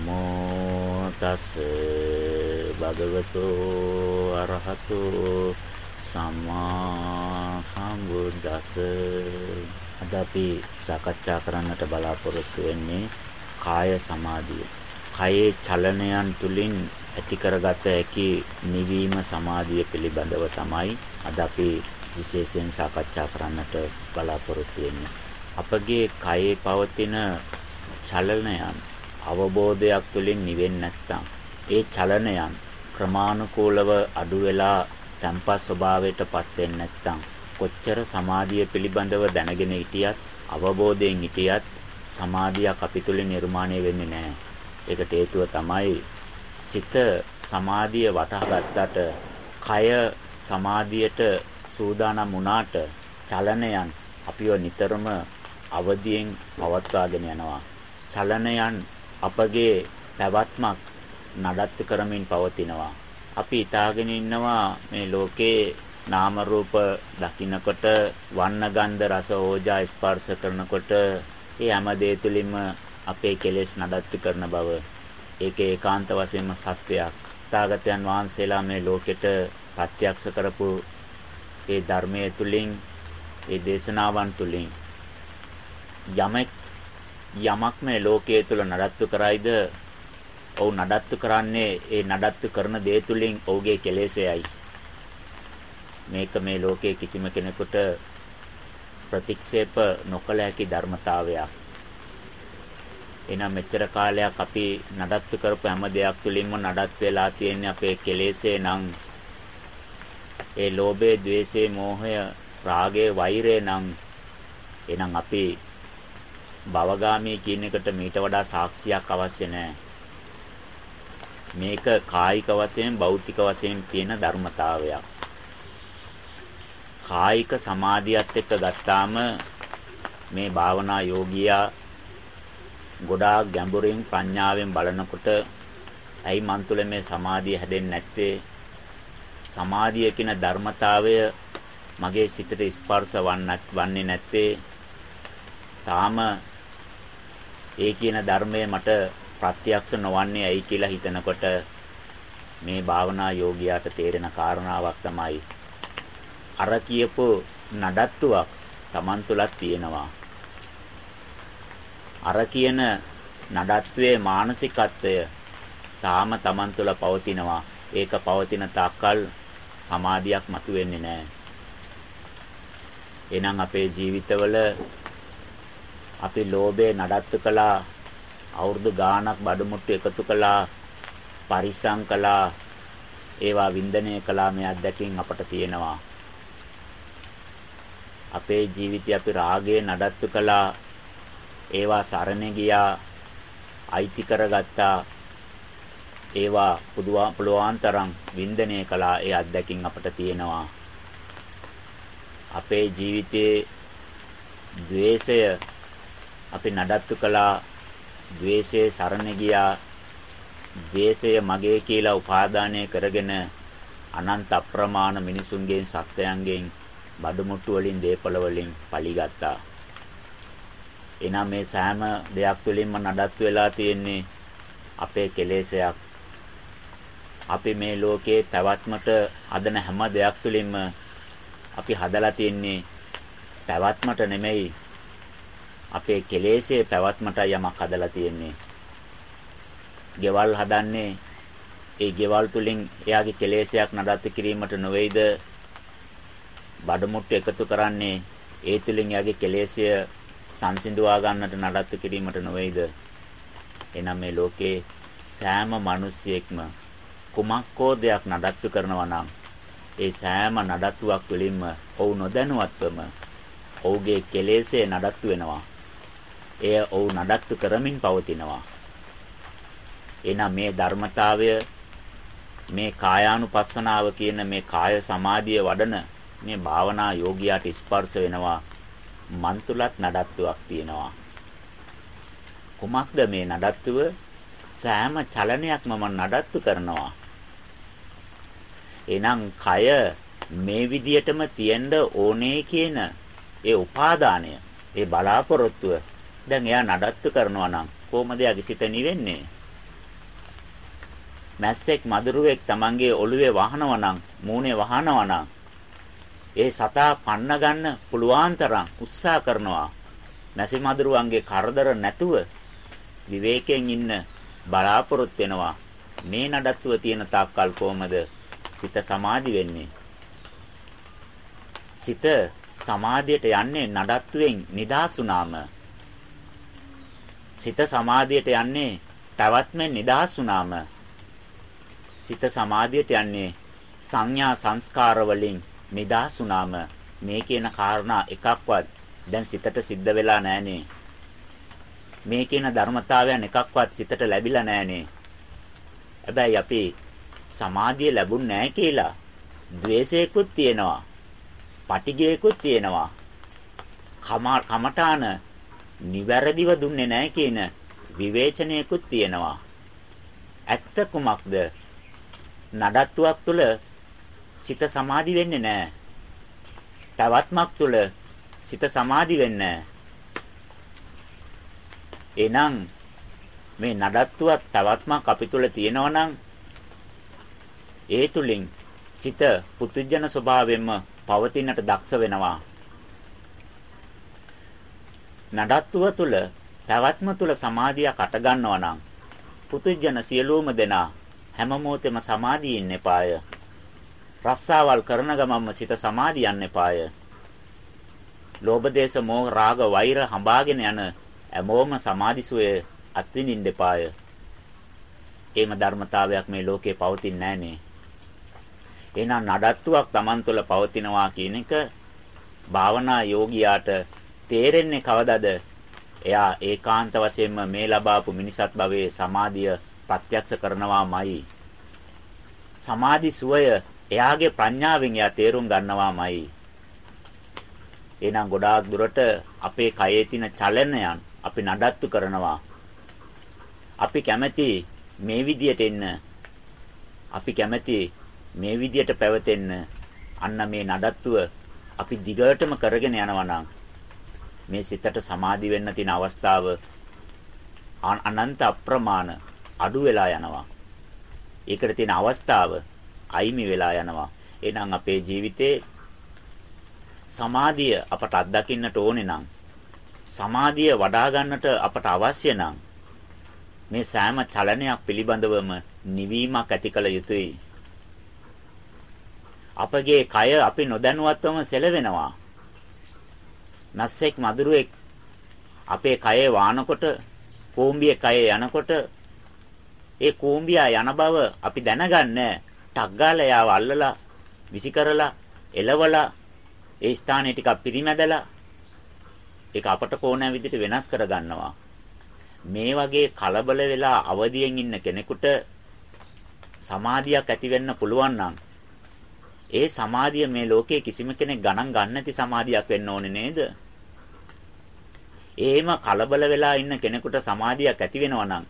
නමෝ තස් භගවතු අරහතු සම්මා සම්බුද්දස්ස අද අපි සාකච්ඡා කරන්නට බලාපොරොත්තු වෙන්නේ කාය සමාධිය. කයේ චලනයන් තුලින් ඇති කරගත හැකි නිවීම සමාධිය පිළිබඳව තමයි අද අපි විශේෂයෙන් සාකච්ඡා කරන්නට බලාපොරොත්තු වෙන්නේ. අපගේ කයේ පවතින චලනයන් අවබෝධයක් තුළින් නිවෙන්නේ නැත්නම් ඒ චලනයන් ක්‍රමානුකූලව අඩු වෙලා තම්පත් ස්වභාවයටපත් වෙන්නේ නැත්නම් කොච්චර සමාධිය පිළිබඳව දැනගෙන හිටියත් අවබෝධයෙන් හිටියත් සමාධියක් අපි තුළ නිර්මාණය වෙන්නේ නැහැ. ඒකට හේතුව තමයි සිත සමාධිය වටහා ගත්තට කය සමාධියට සූදානම් වුණාට චලනයන් අපිව නිතරම අවදියෙන් පවත්වාගෙන යනවා. චලනයන් අපගේ පැවැත්මක් නඩත්තු කරමින් පවතිනවා. අපි ඊතාගෙන ඉන්නවා මේ ලෝකේ නාම රූප දකින්නකොට වර්ණ ගන්ධ රස ඕජා ස්පර්ශ කරනකොට ඒ හැම දේ තුලින්ම අපේ කෙලෙස් නඩත්තු කරන බව ඒක ඒකාන්ත වශයෙන්ම සත්‍යයක්. තාගතයන් වහන්සේලා මේ ලෝකෙට ප්‍රත්‍යක්ෂ කරපු ඒ ධර්මයේ තුලින් ඒ දේශනාවන් තුලින් යමෙක් යමක් මේ ලෝකයේ තුල නඩත්තු කරයිද? ඔව් නඩත්තු කරන්නේ ඒ නඩත්තු කරන දේ තුලින් ඔහුගේ කෙලෙසයයි. මේක මේ ලෝකයේ කිසිම කෙනෙකුට ප්‍රතික්ෂේප නොකළ හැකි ධර්මතාවයක්. එහෙනම් මෙච්චර කාලයක් අපි නඩත්තු කරපු හැම දෙයක් තුලින්ම නඩත් වෙලා තියෙන්නේ අපේ කෙලෙසේ නම්. ඒ ලෝභය, ద్వේෂය, මෝහය, රාගය, වෛරය නම්. එහෙනම් අපි භවගාමී කියන එකට මීට වඩා සාක්ෂියක් අවශ්‍ය නැහැ. මේක කායික වශයෙන් භෞතික වශයෙන් තියෙන ධර්මතාවයක්. කායික සමාධියත් එක්ක ගත්තාම මේ භාවනා යෝගියා ගොඩාක් ගැඹුරින් ප්‍රඥාවෙන් බලනකොට ඇයි මන් තුළ මේ සමාධිය හැදෙන්නේ නැත්තේ සමාධිය කියන ධර්මතාවය මගේ සිතට ස්පර්ශ වන්නේ නැත්තේ තාම ඒ කියන ධර්මය මට ප්‍රත්‍යක්ෂ නොවන්නේ ඇයි කියලා හිතනකොට මේ භාවනා යෝගියාට තේරෙන කාරණාවක් තමයි අර කියපු නඩත්තුවක් Taman තුලක් තියෙනවා. අර කියන නඩත්තුවේ මානසිකත්වය තාම Taman තුල පවතිනවා. ඒක පවතින තාක්කල් සමාධියක් මතුවෙන්නේ නැහැ. එහෙනම් අපේ ජීවිතවල අපි ලෝභය නඩත්තු කළා අවුරුදු ගාණක් බඩමුට්ටු එකතු කළා පරිසම් කළා ඒවා වින්දනය කළා මේ අත්දැකීම් අපට තියෙනවා. අපේ ජීවිතය අපි රාගය නඩත්තු කළා ඒවා සරණ ගියා අයිති කරගත්තා ඒවා පුදුවා පුළුවන් තරම් වින්දනය කළා ඒ අත්දැකීම් අපට තියෙනවා. අපේ ජීවිතයේ द्वේෂය අපි නඩත්තු කළා ද්වේෂයේ සරණ ගියා ද්වේෂය මගේ කියලා උපාදානය කරගෙන අනන්ත අප්‍රමාණ මිනිසුන්ගෙන් සත්වයන්ගෙන් බඩමුට්ටු වලින් දේපල වලින් පලිගත්තා. එනම් මේ සෑම දෙයක් තුළින්ම නඩත්තු වෙලා තියෙන්නේ අපේ කෙලෙසයක්. අපි මේ ලෝකේ පැවැත්මට අදන හැම දෙයක් තුළින්ම අපි හදලා තින්නේ පැවැත්මට නෙමෙයි අපේ කෙලෙස්යේ පැවැත්මට යමක් හදලා තියෙන්නේ. ගෙවල් හදන්නේ ඒ ගෙවල් තුලින් එයාගේ කෙලෙස්යක් නඩත්තු කිරීමට නොවේද? බඩමුට්ටු එකතු කරන්නේ ඒ තුලින් එයාගේ කෙලෙස්ය සංසිඳුවා ගන්නට නඩත්තු කිරීමට නොවේද? එනම් මේ ලෝකේ සෑම මිනිසියෙක්ම කුමක්කෝ දෙයක් නඩත්තු කරනවා නම් ඒ සෑම නඩත්තුවක් තුළින්ම ඔව් නොදැනුවත්වම ඔහුගේ කෙලෙස්ේ නඩත්තු වෙනවා. එය ඔහු නඩත්තු කරමින් පවතිනවා. එනම් මේ ධර්මතාවය මේ කායානුපස්සනාව කියන මේ කාය සමාධිය වඩන මේ භාවනා යෝගියාට ස්පර්ශ වෙනවා මන් තුලත් නඩත්තුවක් තියෙනවා. කුමක්ද මේ නඩත්තුව? සෑම චලනයක්ම මම නඩත්තු කරනවා. එහෙනම් කය මේ විදියටම තියෙන්න ඕනේ කියන ඒ උපාදානය ඒ බලාපොරොත්තුව දැන් එයා නඩත්තු කරනවා නම් කොහොමද එයාගේ සිත නිවෙන්නේ? මැස්සෙක් මදුරුවෙක් Tamanගේ ඔළුවේ වහනවා නම් මූණේ වහනවා නම් ඒ සතා පන්න ගන්න පුළුවන් තරම් උත්සාහ කරනවා. මැසි මදුරුවන්ගේ කරදර නැතුව විවේකයෙන් ඉන්න බලාපොරොත්තු වෙනවා. මේ නඩත්තුව තියෙන තාක්කල් කොහමද සිත සමාධි වෙන්නේ? සිත සමාධියට යන්නේ නඩත්තුවෙන් නිදාස් වුනාම. සිත සමාධියට යන්නේ පැවැත්මෙන් නිදාස් වුනාම. සිත සමාධියට යන්නේ සංඥා සංස්කාර වලින් නිදාස් වුනාම මේ කියන කාරණා එකක්වත් දැන් සිතට සිද්ධ වෙලා නැහනේ. මේ කියන ධර්මතාවයන් එකක්වත් සිතට ලැබිලා නැහනේ. හැබැයි අපි සමාධිය ලැබුණ නැහැ කියලා ද්වේෂයකුත් තියෙනවා. පටිගයකුත් තියෙනවා. කමඨාන නිවැරදිව දුන්නේ නැහැ කියන විවේචනයකුත් තියෙනවා. ඇත්ත කුමක්ද? නඩත්තුවක් තුළ සිත සමාධි වෙන්නේ නැහැ. පැවැත්මක් තුළ සිත සමාධි වෙන්නේ නැහැ. එනම් මේ නඩත්තුවක් පැවැත්මක් අපි තුළ තියෙනවා නම් ඒ තුලින් සිත පුදුජන ස්වභාවයෙන්ම පවතිනට දක්ෂ වෙනවා. නඩත්තුව තුල පැවැත්ම තුල සමාධියක් අට ගන්නවා නම් පුදුජන සියලුම දෙනා හැම මොහොතෙම සමාධියින් එපාය. රස්සාවල් කරන ගමන්ම සිත සමාධියන්න එපාය. ලෝභ දේශ මොහ රාග වෛර හඹාගෙන යන හැමෝම සමාධිසුවේ අත්විඳින්න එපාය. එහෙම ධර්මතාවයක් මේ ලෝකේ පවතින්නේ නැහනේ. එහෙනම් නඩත්තුවක් Taman තුළ පවතිනවා කියන එක භාවනා යෝගියාට තේරෙන්නේ කවදද? එයා ඒකාන්ත වශයෙන්ම මේ ලබාපු මිනිසත් භවයේ සමාධිය ප්‍රත්‍යක්ෂ කරනවාමයි. සමාධි සුවය එයාගේ ප්‍රඥාවෙන් එයා තේරුම් ගන්නවාමයි. එහෙනම් ගොඩාක් දුරට අපේ කයේ තියෙන චලනයන් අපි නඩත්තු කරනවා. අපි කැමැති මේ විදියට එන්න. අපි කැමැති මේ විදියට පැවතෙන්න අන්න මේ නඩත්තුව අපි දිගටම කරගෙන යනවා මේ සිතට සමාධි වෙන්න තියෙන අවස්ථාව අනන්ත අප්‍රමාණ අඩු වෙලා යනවා. ඒකට තියෙන අවස්ථාව අයිමි වෙලා යනවා. එහෙනම් අපේ ජීවිතේ සමාධිය අපට අත්දකින්නට ඕනේ නම් සමාධිය වඩා ගන්නට අපට අවශ්‍ය නම් මේ සෑම චලනයක් පිළිබඳවම නිවීමක් ඇති කළ යුතුයි. අපගේ කය අපි නොදැනුවත්වම සෙලවෙනවා. මස්සෙක් මදුරුවෙක් අපේ කයේ වානකොට කෝම්බියේ කයේ යනකොට ඒ කෝම්බියා යන බව අපි දැනගන්නේ ටක් ගාලා යාව අල්ලලා විසි කරලා එලවලා ඒ ස්ථානයේ ටිකක් පිරිමැදලා ඒක අපට ඕනෑ විදිහට වෙනස් කරගන්නවා. මේ වගේ කලබල වෙලා අවදියෙන් ඉන්න කෙනෙකුට සමාධියක් ඇති වෙන්න පුළුවන් නම් ඒ සමාධිය මේ ලෝකයේ කිසිම කෙනෙක් ගණන් ගන්න නැති සමාධියක් වෙන්න ඕනේ නේද? එහෙම කලබල වෙලා ඉන්න කෙනෙකුට සමාධියක් ඇති වෙනවා නම්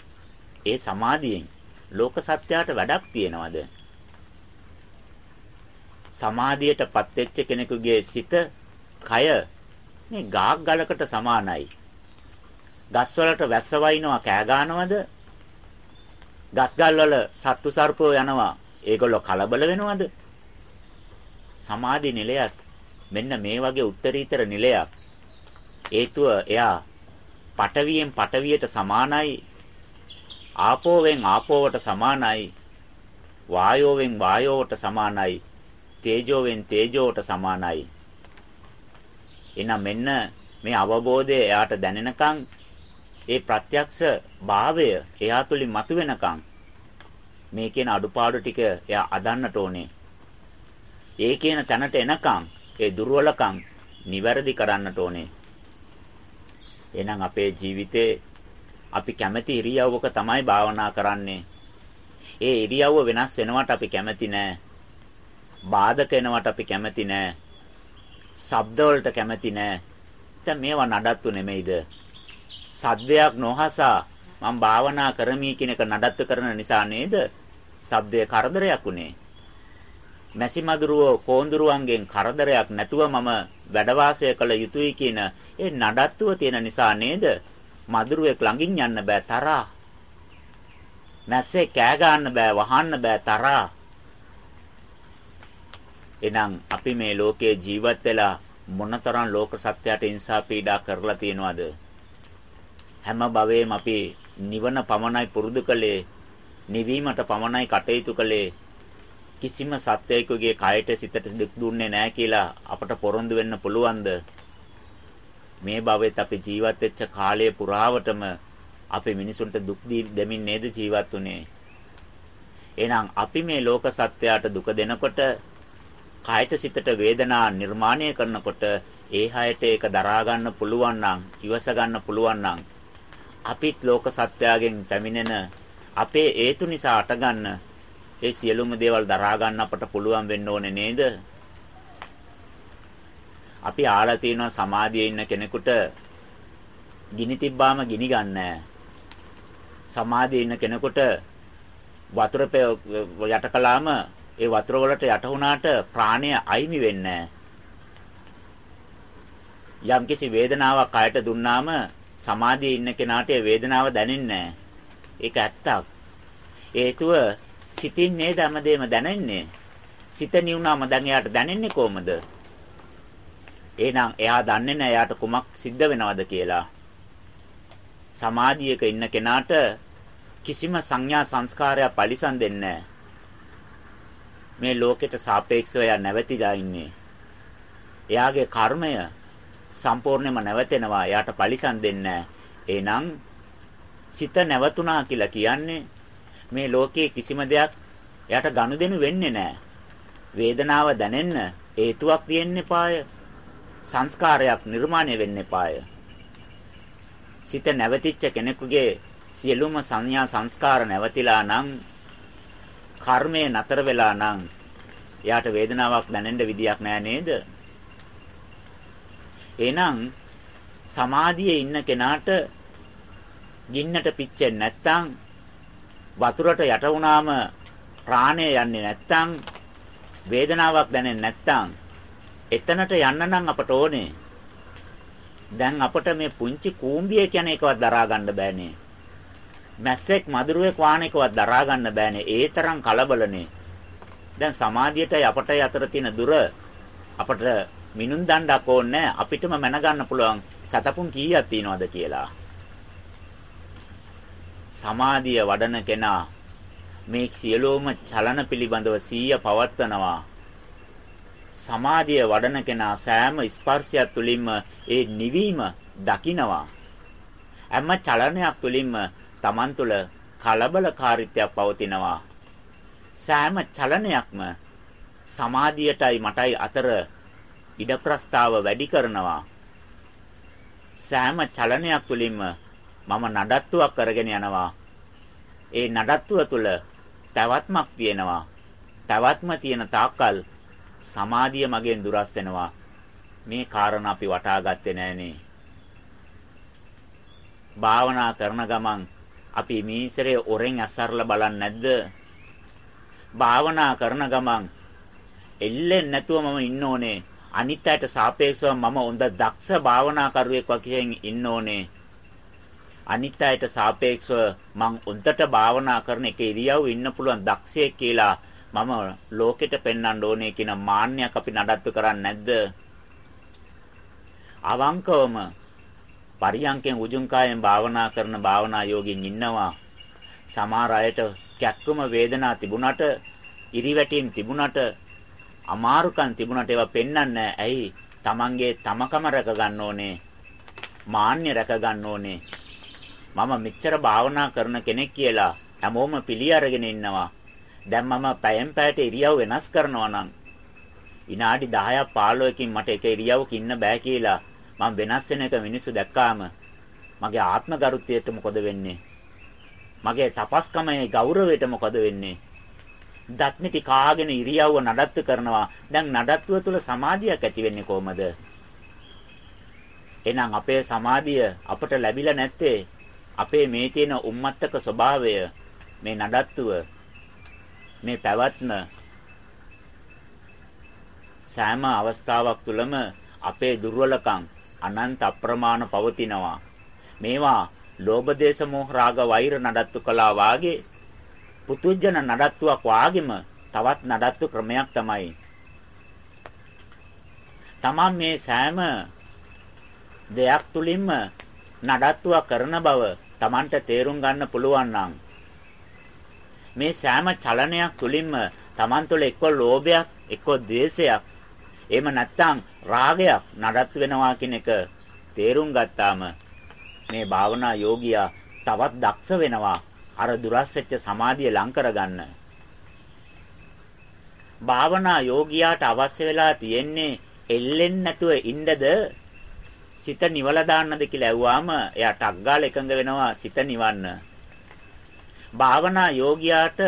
ඒ සමාධියෙන් ලෝක සත්‍යයට වැඩක් තියනවද? සමාධියටපත් වෙච්ච කෙනෙකුගේ සිත, කය මේ ගාක් ගලකට සමානයි. ගස් වලට වැස්ස වයින්නවා කෑ ගන්නවද? ගස් ගල් වල සත්තු සර්පෝ යනවා. ඒගොල්ලෝ කලබල වෙනවද? සමාධි නිලයක් මෙන්න මේ වගේ උත්තරීතර නිලයක්. හේතුව එයා පටවියෙන් පටවියට සමානයි ආපෝවෙන් ආපෝවට සමානයි වායෝවෙන් වායෝවට සමානයි තේජෝවෙන් තේජෝවට සමානයි. එහෙනම් මෙන්න මේ අවබෝධය එයාට දැනෙනකන් ඒ ප්‍රත්‍යක්ෂ භාවය එයා තුලින් මතුවෙනකන් මේ කියන අඩුපාඩු ටික එයා අදන්නට ඕනේ. ඒ කියන තැනට එනකම් ඒ දුර්වලකම් නිවැරදි කරන්නට ඕනේ. එහෙනම් අපේ ජීවිතේ අපි කැමති ඉරියව්වක තමයි භාවනා කරන්නේ. ඒ ඉරියව්ව වෙනස් වෙනවට අපි කැමති නෑ. බාධක වෙනවට අපි කැමති නෑ. ශබ්ද වලට කැමති නෑ. දැන් මේවා නඩත්තු නෙමෙයිද? සද්දයක් නොහසා මම භාවනා කරමි කියන එක නඩත්තු කරන නිසා නේද? ශබ්දයේ කරදරයක් උනේ. මැසි මදුරුව කෝඳුරුවන්ගෙන් කරදරයක් නැතුව මම වැඩ කළ යුතුයි කියන ඒ නඩත්තුව තියෙන නිසා නේද මදුරුවෙක් ළඟින් යන්න බෑ තරහා මැස්සේ කෑ ගන්න බෑ වහන්න බෑ තරහා. එහෙනම් අපි මේ ලෝකයේ ජීවත් වෙලා මොනතරම් ලෝක සත්‍යයට ඉන්සා පීඩා කරලා තියෙනවද? හැම භවෙම අපි නිවන පමණයි පුරුදු කළේ, නිවීමට පමණයි කටයුතු කළේ. කිසිම සත්‍යයකගේ කයට සිතට දුක් දුන්නේ නැහැ කියලා අපට පොරොන්දු වෙන්න පුළුවන්ද? මේ භවෙත් අපි ජීවත් වෙච්ච කාලය පුරාවටම අපි මිනිසුන්ට දුක් දෙමින් නේද ජීවත් වුනේ. එහෙනම් අපි මේ ලෝක සත්‍යයට දුක දෙනකොට කායට සිතට වේදනා නිර්මාණය කරනකොට ඒ හැයට ඒක දරා ගන්න පුළුවන් නම් ඉවස ගන්න පුළුවන් නම් අපිත් ලෝක සත්‍යයෙන් පැමිණෙන අපේ හේතු නිසා අටගන්න ඒ සියලුම දේවල් දරා ගන්න අපට පුළුවන් වෙන්න ඕනේ නේද? අපි ආලා තියෙනවා සමාධියේ ඉන්න කෙනෙකුට ගිනි තිබ්බාම ගිනි ගන්නෑ. සමාධියේ ඉන්න කෙනෙකුට වතුර යට කළාම ඒ වතුර වලට යට වුණාට ප්‍රාණය අයිමි වෙන්නේ යම්කිසි වේදනාවක් කයට දුන්නාම සමාධියේ ඉන්න කෙනාට ඒ වේදනාව දැනෙන්නේ ඒක ඇත්තක්. හේතුව සිතින් නේද හැමදේම දැනෙන්නේ. සිත නිවුනාම දැන් එයාට දැනෙන්නේ කොහමද? එහෙනම් එයා දන්නේ නැහැ එයාට කුමක් සිද්ධ වෙනවද කියලා. සමාධියක ඉන්න කෙනාට කිසිම සංඥා සංස්කාරයක් පරිසම් දෙන්නේ නැහැ. මේ ලෝකෙට සාපේක්ෂව එයා නැවතිලා ඉන්නේ. එයාගේ කර්මය සම්පූර්ණයෙන්ම නැවතෙනවා. එයාට පරිසම් දෙන්නේ එහෙනම් සිත නැවතුණා කියලා කියන්නේ මේ ලෝකයේ කිසිම දෙයක් එයාට ගනුදෙනු වෙන්නේ නැහැ. වේදනාව දැනෙන්න හේතුවක් තියෙන්න එපාය. සංස්කාරයක් නිර්මාණය වෙන්න එපාය. සිත නැවතිච්ච කෙනෙකුගේ සියලුම සංඥා සංස්කාර නැවතිලා නම් කර්මය නතර වෙලා නම් එයාට වේදනාවක් දැනෙන්න විදියක් නෑ නේද? එහෙනම් සමාධියේ ඉන්න කෙනාට ගින්නට පිච්චෙන්නේ නැත්තම් වතුරට යට වුණාම ප්‍රාණය යන්නේ නැත්තම් වේදනාවක් දැනෙන්නේ නැත්තම් එතනට යන්න නම් අපට ඕනේ. දැන් අපට මේ පුංචි කූඹිය කියන එකවත් දරා ගන්න බෑනේ. මැස්සෙක් මදුරුවෙක් වාහන එකවත් දරා ගන්න බෑනේ. ඒ තරම් කලබලනේ. දැන් සමාධියටයි අපටයි අතර තියෙන දුර අපට මිනුම් දණ්ඩක් ඕනේ අපිටම මැන ගන්න පුළුවන් සතපුම් කීයක් තියනවද කියලා. සමාධිය වඩන කෙනා මේ සියලුම චලන පිළිබඳව සීය පවත්වනවා. සමාධිය වඩන කෙනා සෑම ස්පර්ශයක් තුළින්ම ඒ නිවීම දකිනවා. හැම චලනයක් තුළින්ම Taman තුල කලබලකාරීත්වයක් පවතිනවා. සෑම චලනයක්ම සමාධියටයි මටයි අතර ඉඩ ප්‍රස්තාව වැඩි කරනවා. සෑම චලනයක් තුළින්ම මම නඩත්තුවක් කරගෙන යනවා. ඒ නඩත්තුව තුළ පැවැත්මක් තියෙනවා. පැවැත්ම තියෙන තාක්කල් සමාධිය මගෙන් දුරස් වෙනවා. මේ කාරණා අපි වටහා ගත්තේ නෑනේ. භාවනා කරන ගමන් අපි මීසරේ ඔරෙන් අසරලා බලන්නේ නැද්ද? භාවනා කරන ගමන් එල්ලෙන්නේ නැතුව මම ඉන්න ඕනේ. අනිත් අයට සාපේක්ෂව මම හොඳ දක්ෂ භාවනා කරුවෙක් වගේ ඉන්න ඕනේ. අනිත් අයට සාපේක්ෂව මං හොඳට භාවනා කරන එක ඉරියව් ඉන්න පුළුවන් දක්ෂයෙක් කියලා මම ලෝකෙට පෙන්වන්න ඕනේ කියන මාන්නයක් අපි නඩත්තු කරන්නේ නැද්ද? අවංකවම පරියංකෙන් උජුං කායෙන් භාවනා කරන භාවනා යෝගින් ඉන්නවා. සමහර අයට කැක්කම වේදනා තිබුණට, ඉරිවැටීම් තිබුණට, අමාරුකම් තිබුණට ඒවා පෙන්වන්නේ ඇයි? Tamange තමකම රැක ගන්න ඕනේ. මාන්නය රැක ගන්න ඕනේ. මම මෙච්චර භාවනා කරන කෙනෙක් කියලා හැමෝම පිළි අරගෙන ඉන්නවා. දැන් මම පැයෙන් පැයට ඉරියව් වෙනස් කරනවා නම් විනාඩි 10ක් 15කින් මට එක ඉරියව්ක ඉන්න බෑ කියලා මම වෙනස් වෙන එක මිනිස්සු දැක්කාම මගේ ආත්ම ගරුත්වයට මොකද වෙන්නේ? මගේ තපස්කමේ ගෞරවයට මොකද වෙන්නේ? දත්මිටි කාගෙන ඉරියව්ව නඩත්තු කරනවා. දැන් නඩත්තුව තුළ සමාධියක් ඇති වෙන්නේ කොහමද? එහෙනම් අපේ සමාධිය අපට ලැබිලා නැත්තේ අපේ මේ තියෙන උම්මත්තක ස්වභාවය මේ නඩත්තුව මේ පැවැත්ම සෑම අවස්ථාවක් තුළම අපේ දුර්වලකම් අනන්ත අප්‍රමාණ පවතිනවා. මේවා ලෝභ දේශ මොහ රාග වෛර නඩත්තු කළා වාගේ පුතුජන නඩත්තුවක් වාගෙම තවත් නඩත්තු ක්‍රමයක් තමයි. තමන් මේ සෑම දෙයක් තුලින්ම නඩත්තුවක් කරන බව Tamanට තේරුම් ගන්න පුළුවන් නම් මේ සෑම චලනයක් තුලින්ම Taman තුළ එක්ක ලෝභයක් එක්ක ද්වේෂයක් එහෙම නැත්නම් රාගයක් නඩත්තු වෙනවා කියන එක තේරුම් ගත්තාම මේ භාවනා යෝගියා තවත් දක්ෂ වෙනවා අර දුරස් වෙච්ච සමාධිය ලං කරගන්න. භාවනා යෝගියාට අවශ්‍ය වෙලා තියෙන්නේ එල්ලෙන්නේ නැතුව ඉන්නද සිත නිවලා දාන්නද කියලා ඇහුවාම එයා ටක් ගාලා එකඟ වෙනවා සිත නිවන්න. භාවනා යෝගියාට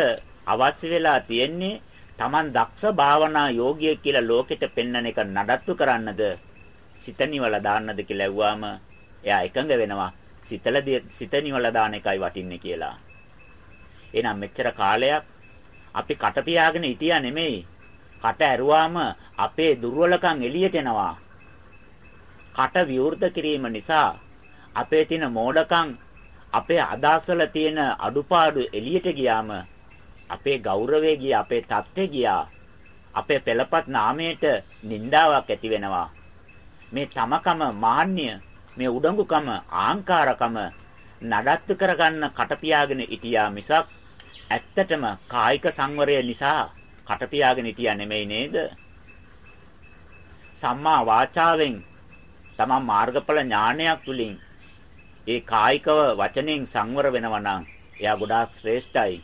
අවශ්‍ය වෙලා තියෙන්නේ Taman දක්ෂ භාවනා යෝගියෙක් කියලා ලෝකෙට පෙන්වන එක නඩත්තු කරන්නද සිත නිවලා දාන්නද කියලා ඇහුවාම එයා එකඟ වෙනවා සිතල සිත නිවලා දාන එකයි වටින්නේ කියලා. එහෙනම් මෙච්චර කාලයක් අපි කට පියාගෙන හිටියා නෙමෙයි. කට ඇරුවාම අපේ දුර්වලකම් එළියට එනවා. කට විවෘත කිරීම නිසා අපේ තියෙන මෝඩකම් අපේ අදාසල තියෙන අඩුපාඩු එළියට ගියාම අපේ ගෞරවය ගියා අපේ තත්ත්වය ගියා අපේ පෙළපත් නාමයට නින්දාවක් ඇති වෙනවා. මේ තමකම මාන්නය මේ උඩඟුකම ආංකාරකම නඩත්තු කරගන්න කටපියාගෙන හිටියා මිසක් ඇත්තටම කායික සංවරය නිසා කටපියාගෙන හිටියා නෙමෙයි නේද? සම්මා වාචාවෙන් තමන් මාර්ගඵල ඥානයක් තුලින් ඒ කායිකව වචනෙන් සංවර වෙනවා නම් එයා ගොඩාක් ශ්‍රේෂ්ඨයි.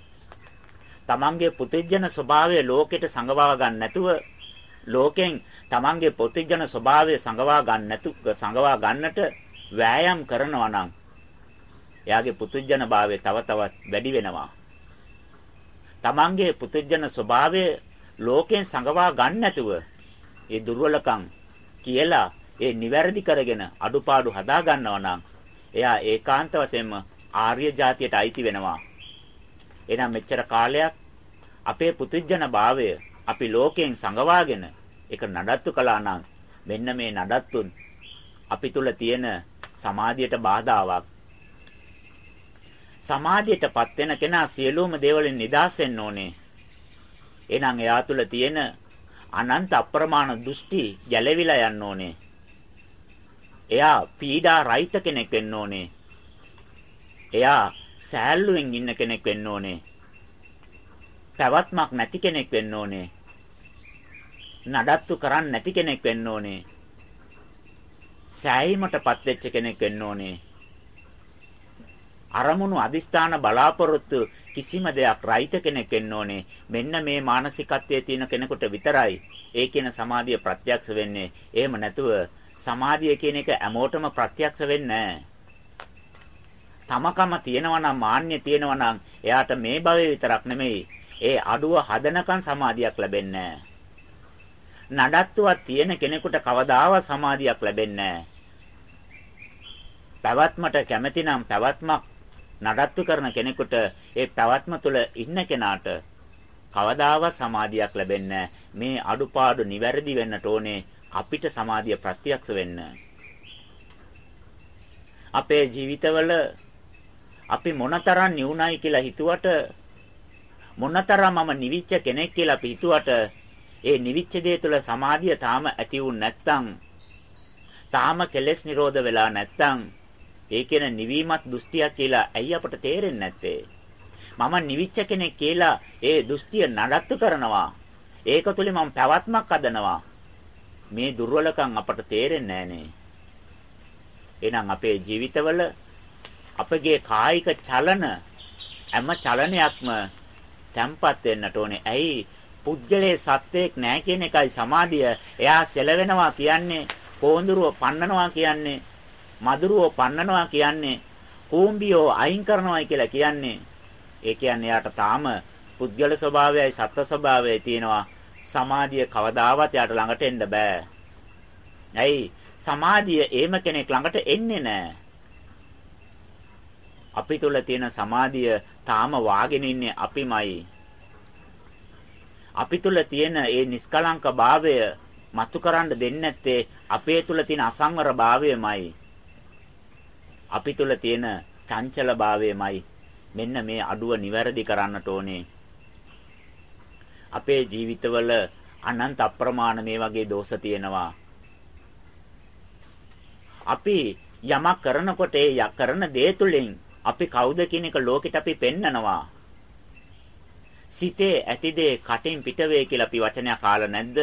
තමන්ගේ පුතිජන ස්වභාවය ලෝකෙට සංගවා ගන්න නැතුව ලෝකෙන් තමන්ගේ පුතිජන ස්වභාවය සංගවා ගන්න නැතු සංගවා ගන්නට වෑයම් කරනවා නම් එයාගේ පුතිජන භාවය තව තවත් වැඩි වෙනවා. තමන්ගේ පුතිජන ස්වභාවය ලෝකෙන් සංගවා ගන්න නැතුව ඒ දුර්වලකම් කියලා ඒ නිවැරදි කරගෙන අඩුපාඩු හදා ගන්නවා නම් එයා ඒකාන්ත වශයෙන්ම ආර්ය જાතියට අයිති වෙනවා. එහෙනම් මෙච්චර කාලයක් අපේ පුදුජන භාවය අපි ලෝකයෙන් සංගවාගෙන ඒක නඩත්තු කළා නම් මෙන්න මේ නඩත්තුන් අපි තුල තියෙන සමාධියට බාධාවක්. සමාධියටපත් වෙන කෙනා සියලුම දේවලින් නිදහස් වෙන්න ඕනේ. එහෙනම් එයා තුල තියෙන අනන්ත අප්‍රමාණ දෘෂ්ටි ගැලවිලා යන්න ඕනේ. එයා පීඩා රහිත කෙනෙක් වෙන්න ඕනේ. එයා සෑල්ලුවෙන් ඉන්න කෙනෙක් වෙන්න ඕනේ. පැවැත්මක් නැති කෙනෙක් වෙන්න ඕනේ. නඩත්තු කරන්නේ නැති කෙනෙක් වෙන්න ඕනේ. සෑයීමටපත් වෙච්ච කෙනෙක් වෙන්න ඕනේ. අරමුණු අදිස්ථාන බලාපොරොත්තු කිසිම දෙයක් රහිත කෙනෙක් වෙන්න ඕනේ. මෙන්න මේ මානසිකත්වයේ තියෙන කෙනෙකුට විතරයි ඒ කියන සමාධිය ප්‍රත්‍යක්ෂ වෙන්නේ. එහෙම නැතුව සමාධිය කියන එක හැමෝටම ප්‍රත්‍යක්ෂ වෙන්නේ තමකම තියෙනවා නම් මාන්නය තියෙනවා නම් එයාට මේ භවයේ විතරක් නෙමෙයි. ඒ අඩුව හදනකන් සමාධියක් ලැබෙන්නේ නඩත්තුවක් තියෙන කෙනෙකුට කවදාවත් සමාධියක් ලැබෙන්නේ පැවැත්මට කැමති නම් පැවැත්මක් නඩත්තු කරන කෙනෙකුට ඒ පැවැත්ම තුළ ඉන්න කෙනාට කවදාවත් සමාධියක් ලැබෙන්නේ මේ අඩුපාඩු නිවැරදි වෙන්නට ඕනේ අපිට සමාධිය ප්‍රත්‍යක්ෂ වෙන්න. අපේ ජීවිතවල අපි මොනතරම් නිවුණයි කියලා හිතුවට මොනතරම් මම නිවිච්ච කෙනෙක් කියලා අපි හිතුවට ඒ නිවිච්ච දේ තුළ සමාධිය තාම ඇති වුනේ නැත්තම් තාම කෙලෙස් නිරෝධ වෙලා නැත්තම් ඒ කියන නිවීමත් දෘෂ්ටියක් කියලා ඇයි අපට තේරෙන්නේ නැත්තේ? මම නිවිච්ච කෙනෙක් කියලා ඒ දෘෂ්ටිය නඩත්තු කරනවා. ඒක තුලින් මම පැවැත්මක් හදනවා මේ දුර්වලකම් අපට තේරෙන්නේ නැහනේ. එහෙනම් අපේ ජීවිතවල අපගේ කායික චලන හැම චලනයක්ම තැම්පත් වෙන්නට ඕනේ. ඇයි? පුද්ගලයේ සත්වයක් නැහැ කියන එකයි සමාධිය. එයා සෙලවෙනවා කියන්නේ කෝඳුරුව පන්නනවා කියන්නේ මදුරුව පන්නනවා කියන්නේ කූඹියෝ අයින් කරනවායි කියලා කියන්නේ. ඒ කියන්නේ යාට තාම පුද්ගල ස්වභාවයයි සත්ත්ව ස්වභාවයයි තියෙනවා. සමාධිය කවදාවත් යාට ළඟට එන්න බෑ. ඇයි? සමාධිය එහෙම කෙනෙක් ළඟට එන්නේ නැහැ. අපි තුල තියෙන සමාධිය තාම වාගෙන ඉන්නේ අපිමයි. අපි තුල තියෙන ඒ නිස්කලංක භාවය මතු කරන්න දෙන්නේ නැත්තේ අපේ තුල තියෙන අසංවර භාවයමයි. අපි තුල තියෙන චංචල භාවයමයි. මෙන්න මේ අඩුව නිවැරදි කරන්නට ඕනේ. අපේ ජීවිතවල අනන්ත අප්‍රමාණ මේ වගේ දෝෂ තියෙනවා. අපි යමක් කරනකොට ඒ කරන දේ තුලින් අපි කවුද කියන එක ලෝකෙට අපි පෙන්නනවා. සිතේ ඇති දේ කටින් පිට වේ කියලා අපි වචනයක් කාලා නැද්ද?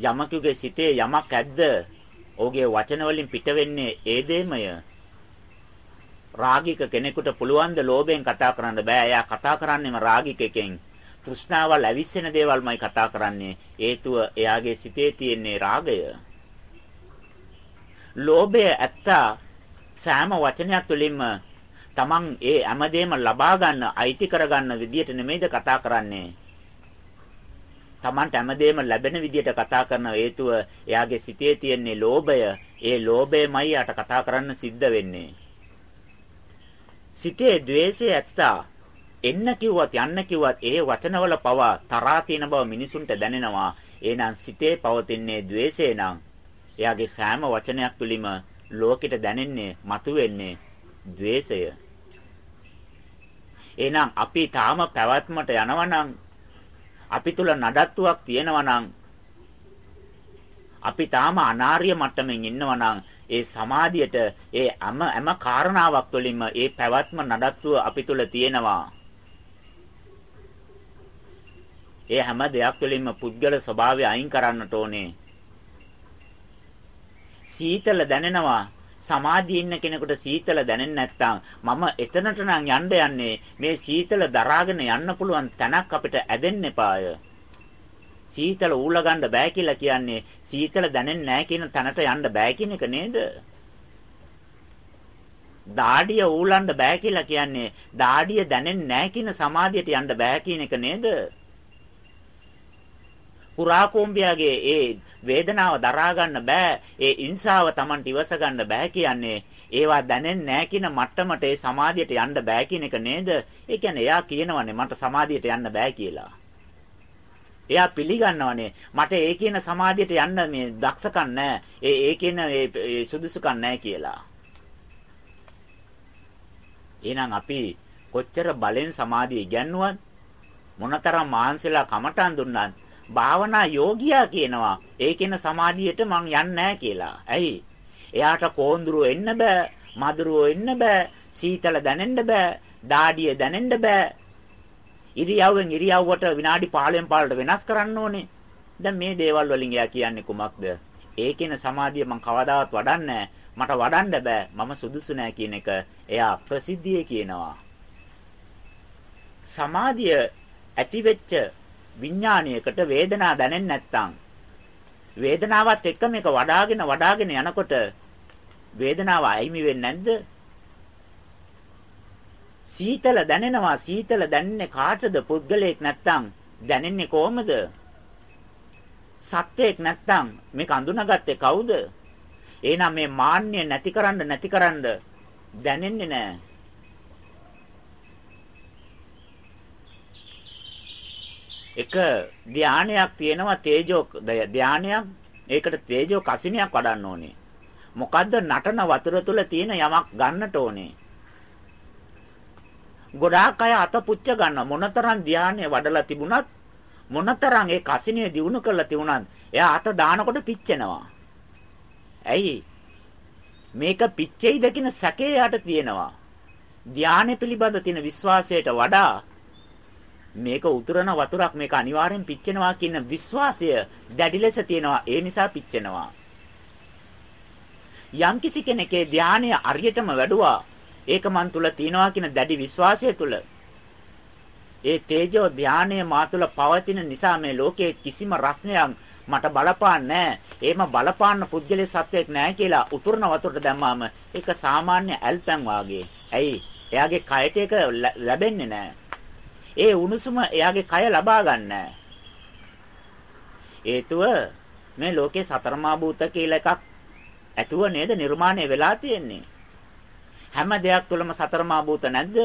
යමකුගේ සිතේ යමක් ඇද්ද? ඔහුගේ වචන වලින් පිට වෙන්නේ ඒ දෙමය. රාගික කෙනෙකුට පුළුවන් ද ලෝභයෙන් කතා කරන්න බෑ. එයා කතා කරන්නේම රාගිකකෙන්. තෘෂ්ණාවල් ඇවිස්සෙන දේවල්මයි කතා කරන්නේ. හේතුව එයාගේ සිතේ තියෙන්නේ රාගය. ලෝභය ඇත්තා සෑම වචනයක් තුළින්ම තමන් ඒ හැමදේම ලබා ගන්න අයිති කරගන්න විදියට නෙමෙයිද කතා කරන්නේ. තමන්ට හැමදේම ලැබෙන විදියට කතා කරන හේතුව එයාගේ සිතේ තියෙන්නේ ලෝභය. ඒ ලෝභයමයි යට කතා කරන්න සිද්ධ වෙන්නේ. සිතේ द्वේෂය ඇත්තා. එන්න කිව්වත් යන්න කිව්වත් ඒ වචනවල පවා තරහා තියෙන බව මිනිසුන්ට දැනෙනවා. එහෙනම් සිතේ පවතින්නේ द्वේෂය නම් එයාගේ සෑම වචනයක් තුලින්ම ලෝකෙට දැනෙන්නේ මතුවෙන්නේ द्वේෂය. එහෙනම් අපි තාම පැවැත්මට යනවා අපි තුල නඩත්තුවක් තියෙනවා අපි තාම අනාර්ය මට්ටමින් ඉන්නවා ඒ සමාධියට ඒ හැම හැම කාරණාවක් තුළින්ම ඒ පැවැත්ම නඩත්තුව අපි තුල තියෙනවා. ඒ හැම දෙයක් තුළින්ම පුද්ගල ස්වභාවය අයින් කරන්නට ඕනේ. සීතල දැනෙනවා. සමාධියේ ඉන්න කෙනෙකුට සීතල දැනෙන්නේ නැත්නම් මම එතනට නම් යන්න යන්නේ මේ සීතල දරාගෙන යන්න පුළුවන් තැනක් අපිට ඇදෙන්න එපාය. සීතල ඌල ගන්න බෑ කියලා කියන්නේ සීතල දැනෙන්නේ නැහැ කියන තැනට යන්න බෑ කියන එක නේද? දාඩිය ඌලන්න බෑ කියලා කියන්නේ දාඩිය දැනෙන්නේ නැහැ කියන සමාධියට යන්න බෑ කියන එක නේද? පුරා කෝම්බියාගේ ඒ වේදනාව දරා ගන්න බෑ ඒ ඉන්සාව Tamanට ඉවස ගන්න බෑ කියන්නේ ඒවා දැනෙන්නේ නැහැ කියන මට්ටමට ඒ සමාධියට යන්න බෑ කියන එක නේද ඒ කියන්නේ එයා කියනවනේ මට සමාධියට යන්න බෑ කියලා එයා පිළිගන්නවනේ මට ඒ කියන සමාධියට යන්න මේ දක්ෂකම් නැහැ ඒ ඒ කියන ඒ සුදුසුකම් නැහැ කියලා එහෙනම් අපි කොච්චර බලෙන් සමාධිය ඉගන්නුවත් මොනතරම් මාන්සලා කමටන් දුන්නත් භාවනා යෝගියා කියනවා ඒ කියන සමාධියට මං යන්නේ නැහැ කියලා. ඇයි? එයාට කෝඳුරු එන්න බෑ, මදුරුව එන්න බෑ, සීතල දැනෙන්න බෑ, දාඩිය දැනෙන්න බෑ. ඉරියව්වෙන් ඉරියව්වට විනාඩි 15න් පාලට වෙනස් කරන්න ඕනේ. දැන් මේ දේවල් වලින් එයා කියන්නේ කුමක්ද? ඒ කියන සමාධිය මං කවදාවත් වඩන්නේ මට වඩන්න බෑ. මම සුදුසු නෑ කියන එක එයා ප්‍රසිද්ධියේ කියනවා. සමාධිය ඇතිවෙච්ච විඥාණයකට වේදනාව දැනෙන්නේ නැත්නම් වේදනාවත් එක්ක මේක වඩාගෙන වඩාගෙන යනකොට වේදනාව අයිමි වෙන්නේ නැද්ද? සීතල දැනෙනවා සීතල දැනෙන්නේ කාටද පුද්ගලයෙක් නැත්තම් දැනෙන්නේ කොහමද? සත්‍යයක් නැත්තම් මේක අඳුනගත්තේ කවුද? එහෙනම් මේ මාන්නය නැතිකරන්න නැතිකරන්න දැනෙන්නේ නැහැ. එක ධානයක් තියෙනවා තේජෝ ධානයක් ඒකට තේජෝ කසිනියක් වඩන්න ඕනේ. මොකද්ද නටන වතුර තුල තියෙන යමක් ගන්නට ඕනේ. ගොඩාක් අය අත පුච්ච ගන්න මොනතරම් ධානය වඩලා තිබුණත් මොනතරම් ඒ කසිනිය දිනු කරලා තිබුණත් එයා අත දානකොට පිච්චෙනවා. ඇයි? මේක පිච්චෙයිද කියන සැකේ යට තියෙනවා. ධානය පිළිබඳ තියෙන විශ්වාසයට වඩා මේක උතුරන වතුරක් මේක අනිවාර්යෙන් පිච්චෙනවා කියන විශ්වාසය දැඩි ලෙස තියෙනවා ඒ නිසා පිච්චෙනවා යම්කිසි කෙනෙක්ගේ ධානය අරියටම වැඩුවා ඒක මන් තුල තියනවා කියන දැඩි විශ්වාසය තුල ඒ තේජෝ ධානය මා තුල පවතින නිසා මේ ලෝකයේ කිසිම රස්නයක් මට බලපාන්නේ නැහැ. එහෙම බලපාන්න පුද්ගලයේ සත්‍යයක් නැහැ කියලා උතුරන වතුරට දැම්මාම ඒක සාමාන්‍ය ඇල්පැන් වාගේ. ඇයි? එයාගේ කයට ඒක ලැබෙන්නේ නැහැ. ඒ උණුසුම එයාගේ කය ලබා ගන්න. හේතුව මේ ලෝකේ සතරමා භූත කියලා එකක් ඇතුව නේද නිර්මාණය වෙලා තියෙන්නේ. හැම දෙයක් තුළම සතරමා භූත නැද්ද?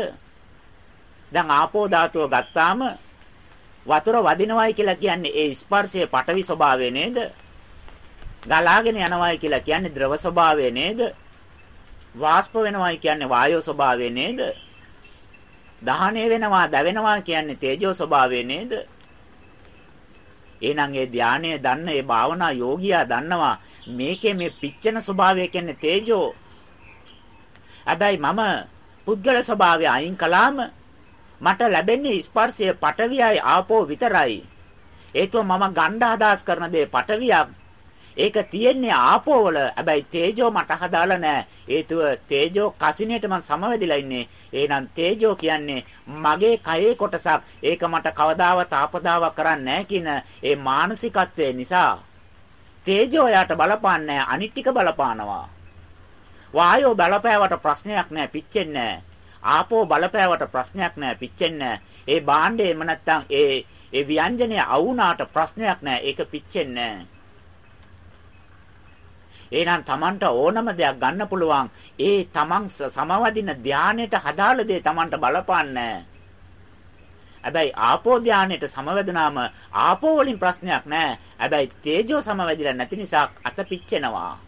දැන් ආපෝ ධාතුව ගත්තාම වතුර වදිනවයි කියලා කියන්නේ ඒ ස්පර්ශයේ පටවි ස්වභාවය නේද? ගලාගෙන යනවයි කියලා කියන්නේ ද්‍රව ස්වභාවය නේද? වාෂ්ප වෙනවයි කියන්නේ වායෝ ස්වභාවය නේද? දහණය වෙනවා, දැවෙනවා කියන්නේ තේජෝ ස්වභාවය නේද? එහෙනම් ඒ ධානය දන්න ඒ භාවනා යෝගියා දන්නවා මේකේ මේ පිච්චෙන ස්වභාවය කියන්නේ තේජෝ. හැබැයි මම පුද්ගල ස්වභාවය අයින් කළාම මට ලැබෙන්නේ ස්පර්ශය පටවියයි ආපෝ විතරයි. ඒතුව මම ගණ්ඩ අදහස් කරන දේ පටවියක්. ඒක තියෙන්නේ ආපෝ වල. හැබැයි තේජෝ මට හදාලා නැහැ. හේතුව තේජෝ කසිනියට මම සමවැදිලා ඉන්නේ. එහෙනම් තේජෝ කියන්නේ මගේ කයේ කොටසක්. ඒක මට කවදාවත් ආපදාවක් කරන්නේ නැහැ කියන ඒ මානසිකත්වය නිසා තේජෝ යාට බලපාන්නේ අනිත් ටික බලපානවා. වායෝ බලපෑවට ප්‍රශ්නයක් නැහැ පිච්චෙන්නේ නැහැ. ආපෝ බලපෑවට ප්‍රශ්නයක් නැහැ පිච්චෙන්නේ නැහැ. ඒ භාණ්ඩේ එම නැත්තම් ඒ ඒ ව්‍යංජනය අවුනාට ප්‍රශ්නයක් නැහැ. ඒක පිච්චෙන්නේ නැහැ. එහෙනම් Tamanට ඕනම දෙයක් ගන්න පුළුවන්. ඒ Taman සමවදින ධානයට හදාළ දේ Tamanට බලපාන්නේ හැබැයි ආපෝ ධානයට සමවැදුනාම ආපෝ වලින් ප්‍රශ්නයක් නැහැ. හැබැයි තේජෝ සමවැදිලා නැති නිසා අත පිච්චෙනවා.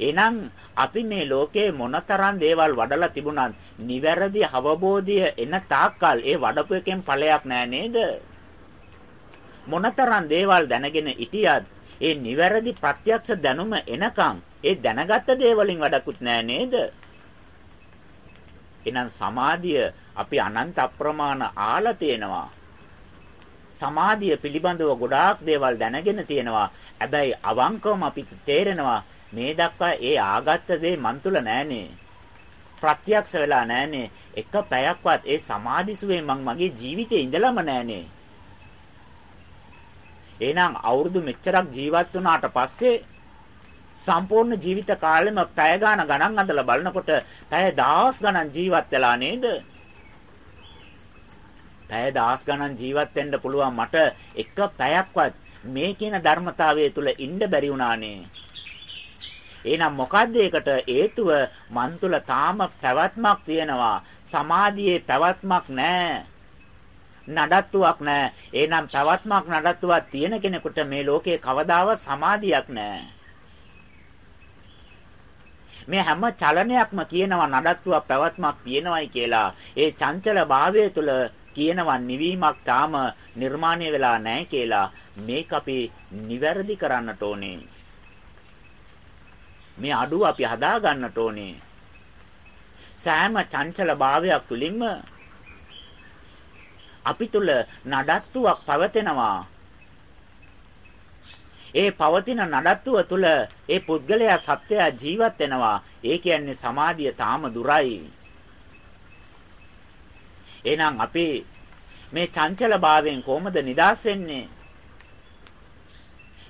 එහෙනම් අපි මේ ලෝකේ මොනතරම් දේවල් වඩලා තිබුණත් නිවැරදි අවබෝධය එන තාක්කල් ඒ වඩපු එකෙන් ඵලයක් නෑ නේද? මොනතරම් දේවල් දැනගෙන හිටියත් ඒ නිවැරදි ප්‍රත්‍යක්ෂ දැනුම එනකම් ඒ දැනගත්ත දේවලින් වැඩකුත් නෑ නේද? එහෙනම් සමාධිය අපි අනන්ත අප්‍රමාණ ආලා තියෙනවා. සමාධිය පිළිබඳව ගොඩාක් දේවල් දැනගෙන තියෙනවා. හැබැයි අවංකවම අපිට තේරෙනවා මේ දක්වා ඒ ආගත්ත දේ මන් තුල නෑනේ. ප්‍රත්‍යක්ෂ වෙලා නෑනේ. එක පැයක්වත් ඒ සමාධිසුවේ මං මගේ ජීවිතේ ඉඳලම නෑනේ. එහෙනම් අවුරුදු මෙච්චරක් ජීවත් වුණාට පස්සේ සම්පූර්ණ ජීවිත කාලෙම පැය ගාන ගණන් අදලා බලනකොට පැය දහස් ගණන් ජීවත් වෙලා නේද? පැය දහස් ගණන් ජීවත් වෙන්න පුළුවන් මට එක පැයක්වත් මේ කියන ධර්මතාවය තුල ඉන්න බැරි වුණානේ. එහෙනම් මොකද්ද ඒකට හේතුව? මන් තුල තාම පැවැත්මක් තියෙනවා. සමාධියේ පැවැත්මක් නැහැ නඩත්තුවක් නැහැ එහෙනම් පැවැත්මක් නඩත්තුවක් තියෙන කෙනෙකුට මේ ලෝකේ කවදාවත් සමාධියක් නැහැ මේ හැම චලනයක්ම කියනවා නඩත්තුවක් පැවැත්මක් තියෙනවයි කියලා. ඒ චංචල භාවය තුල කියනවා නිවීමක් තාම නිර්මාණය වෙලා නැහැ කියලා. මේක අපි නිවැරදි කරන්නට ඕනේ. මේ අඩුව අපි හදා ගන්නට ඕනේ. සෑම චංචල භාවයක් තුලින්ම අපි තුල නඩත්තුවක් පවතෙනවා. ඒ පවතින නඩත්තුව තුල ඒ පුද්ගලයා සත්‍යය ජීවත් වෙනවා. ඒ කියන්නේ සමාධිය තාම දුරයි. එහෙනම් අපි මේ චංචල භාවයෙන් කොහොමද නිදහස් වෙන්නේ?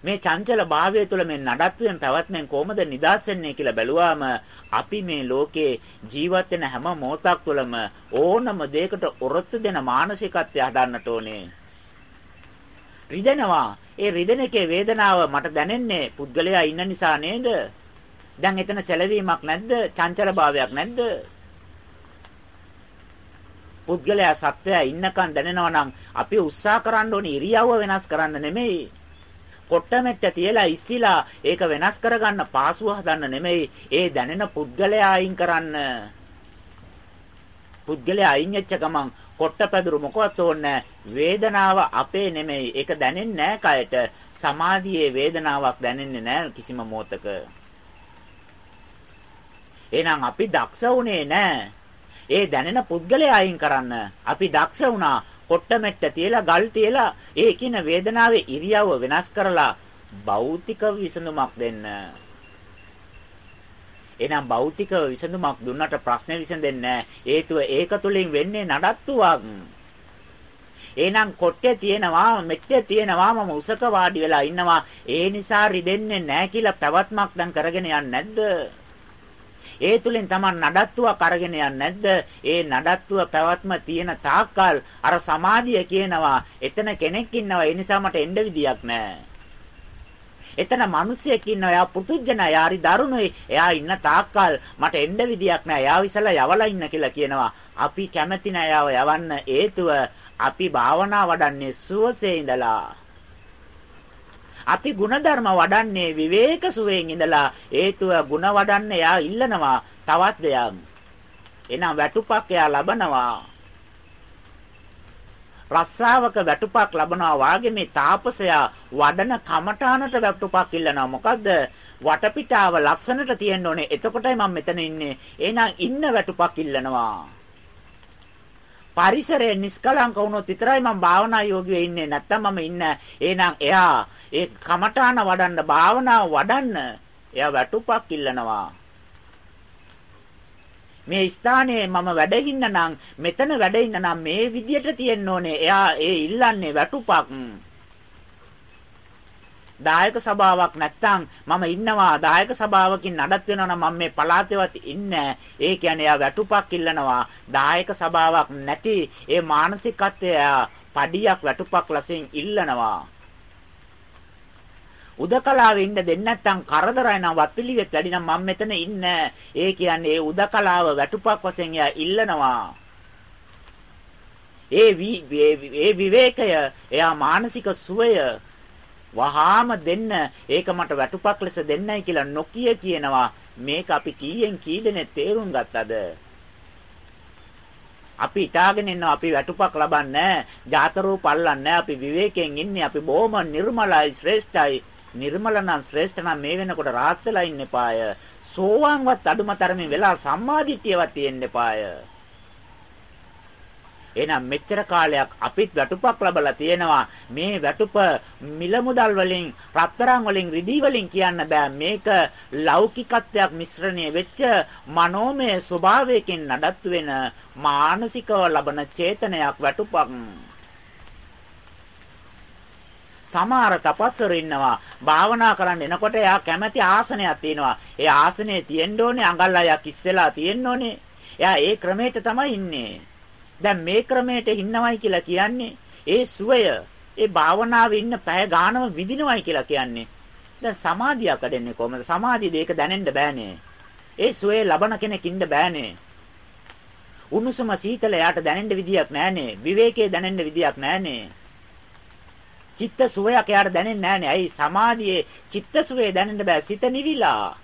මේ චංචල භාවය තුළ මේ නඩත්තුවෙන් පැවැත්මෙන් කොහොමද නිදහස් වෙන්නේ කියලා බැලුවාම අපි මේ ලෝකේ ජීවත් වෙන හැම මොහොතක් තුළම ඕනම දෙයකට ඔරොත්තු දෙන මානසිකත්වය හදන්නට ඕනේ. රිදෙනවා. ඒ රිදෙන එකේ වේදනාව මට දැනෙන්නේ පුද්ගලයා ඉන්න නිසා නේද? දැන් එතන සැලවීමක් නැද්ද? චංචල භාවයක් නැද්ද? පුද්ගලයා සත්‍යය ඉන්නකන් දැනෙනවා නම් අපි උත්සාහ කරන්න ඕනේ ඉරියව්ව වෙනස් කරන්න නෙමෙයි. කොට්ටමෙට්ට තියලා ඉස්සිලා ඒක වෙනස් කරගන්න පාසුව හදන්න නෙමෙයි. ඒ දැනෙන පුද්ගලයා අයින් කරන්න. පුද්ගලයා අයින් වෙච්ච ගමන් කොට්ටපැදුරු මොකවත් ඕනේ වේදනාව අපේ නෙමෙයි. ඒක දැනෙන්නේ නැහැ කයට. සමාධියේ වේදනාවක් දැනෙන්නේ නැහැ කිසිම මොහතක. එහෙනම් අපි දක්ෂ වුණේ නැහැ. ඒ දැනෙන පුද්ගලයා අයින් කරන්න. අපි දක්ෂ වුණා. කොට්ටමෙට්ට තියලා ගල් තියලා ඒ කියන වේදනාවේ ඉරියව්ව වෙනස් කරලා භෞතික විසඳුමක් දෙන්න. එහෙනම් භෞතික විසඳුමක් දුන්නට ප්‍රශ්නේ විසඳෙන්නේ හේතුව ඒක තුලින් වෙන්නේ නඩත්තුවක්. එහෙනම් කොට්ටේ තියෙනවා මෙට්ටේ තියෙනවා මම උසක වාඩි වෙලා ඉන්නවා ඒ නිසා රිදෙන්නේ නැහැ කියලා පැවැත්මක් දැන් කරගෙන යන්නේ නැද්ද? ඒ තුලින් Taman නඩත්තුවක් අරගෙන යන්නේ නැද්ද? ඒ නඩත්තුව පැවැත්ම තියෙන තාක්කල් අර සමාධිය කියනවා එතන කෙනෙක් ඉන්නවා. ඒ නිසා මට එන්න විදියක් නැහැ. එතන මිනිසෙක් ඉන්නවා. එයා පුතුජන එයා හරි දරුණුයි. එයා ඉන්න තාක්කල් මට එන්න විදියක් නැහැ. එයා විසලා යවලා ඉන්න කියලා කියනවා. අපි කැමති නැහැ. යවන්න හේතුව අපි භාවනා වඩන්නේ සුවසේ ඉඳලා. අපි ಗುಣධර්ම වඩන්නේ විවේක සුවයෙන් ඉඳලා හේතුව ಗುಣ වඩන්න එයා ඉල්ලනවා තවත් දෙයක්. එනම් වැටුපක් එයා ලබනවා. රස්සාවක වැටුපක් ලබනවා වාගේ මේ තාපසයා වඩන කමඨානට වැටුපක් ඉල්ලනවා. මොකද්ද? වටපිටාව ලස්සනට තියෙන්න ඕනේ. එතකොටයි මම මෙතන ඉන්නේ. එහෙනම් ඉන්න වැටුපක් ඉල්ලනවා. පරිසරය නිස්කලංක වුණොත් විතරයි මම භාවනා යෝගියෙ ඉන්නේ. නැත්තම් මම ඉන්න. එහෙනම් එයා ඒ කමඨාන වඩන්න භාවනාව වඩන්න එයා වැටුපක් ඉල්ලනවා. මේ ස්ථානයේ මම වැඩ ඉන්න නම් මෙතන වැඩ ඉන්න නම් මේ විදියට තියෙන්න ඕනේ. එයා ඒ ඉල්ලන්නේ වැටුපක්. දායක සභාවක් නැත්තම් මම ඉන්නවා. දායක සභාවකින් නඩත් වෙනවා නම් මම මේ පළාතේවත් ඉන්නේ ඒ කියන්නේ එයා වැටුපක් ඉල්ලනවා. දායක සභාවක් නැති ඒ මානසිකත්වය පඩියක් වැටුපක් ලෙසින් ඉල්ලනවා. උදකලාවේ ඉන්න දෙන්නේ නැත්තම් කරදරයි නම් වත්පිළිවෙත් වැඩි නම් මම මෙතන ඉන්නේ ඒ කියන්නේ ඒ උදකලාව වැටුපක් වශයෙන් එයා ඉල්ලනවා. ඒ ඒ විවේකය එයා මානසික සුවය වහාම දෙන්න ඒක මට වැටුපක් ලෙස දෙන්නයි කියලා නොකිය කියනවා මේක අපි කීයෙන් කී දෙනෙක් තේරුම් ගත්තද අපි ඊටාගෙන ඉන්නවා අපි වැටුපක් ලබන්නේ ජාතරෝ පල්ලන්නේ අපි විවේකයෙන් ඉන්නේ අපි බොහොම නිර්මලයි ශ්‍රේෂ්ඨයි නිර්මල නම් ශ්‍රේෂ්ඨ නම් මේ වෙනකොට රාත් වෙලා ඉන්න එපාය. සෝවාන්වත් අඩුම තරමින් වෙලා සම්මාදිට්ඨියවත් තියෙන්න එපාය. එහෙනම් මෙච්චර කාලයක් අපිත් වැටුපක් ලැබලා තියෙනවා මේ වැටුප මිල මුදල් වලින් රත්තරන් වලින් රිදී වලින් කියන්න බෑ මේක ලෞකිකත්වයක් මිශ්‍රණය වෙච්ච මනෝමය ස්වභාවයකින් නඩත්තු වෙන මානසිකව ලබන චේතනයක් වැටුපක් සමහර තපස්වරු ඉන්නවා භාවනා කරන්න එනකොට එයා කැමැති ආසනයක් තියෙනවා. ඒ ආසනේ තියෙන්න ඕනේ අඟල්ලායක් ඉස්සෙලා තියෙන්න ඕනේ. එයා ඒ ක්‍රමයට තමයි ඉන්නේ. දැන් මේ ක්‍රමයට ඉන්නවයි කියලා කියන්නේ ඒ සුවය ඒ භාවනාවේ ඉන්න පැය ගානම විඳිනවයි කියලා කියන්නේ. දැන් සමාධිය අකඩෙන්නේ කොහමද? සමාධියද ඒක දැනෙන්න බෑනේ. ඒ සුවේ ලබන කෙනෙක් ඉන්න බෑනේ. උණුසුම සීතල යාට දැනෙන්න විදියක් නෑනේ. විවේකයේ දැනෙන්න විදියක් නෑනේ. චිත්ත සුවයක් එයාට දැනෙන්නේ නැහනේ. ඇයි සමාධියේ චිත්ත සුවේ දැනෙන්න බෑ. සිත නිවිලා.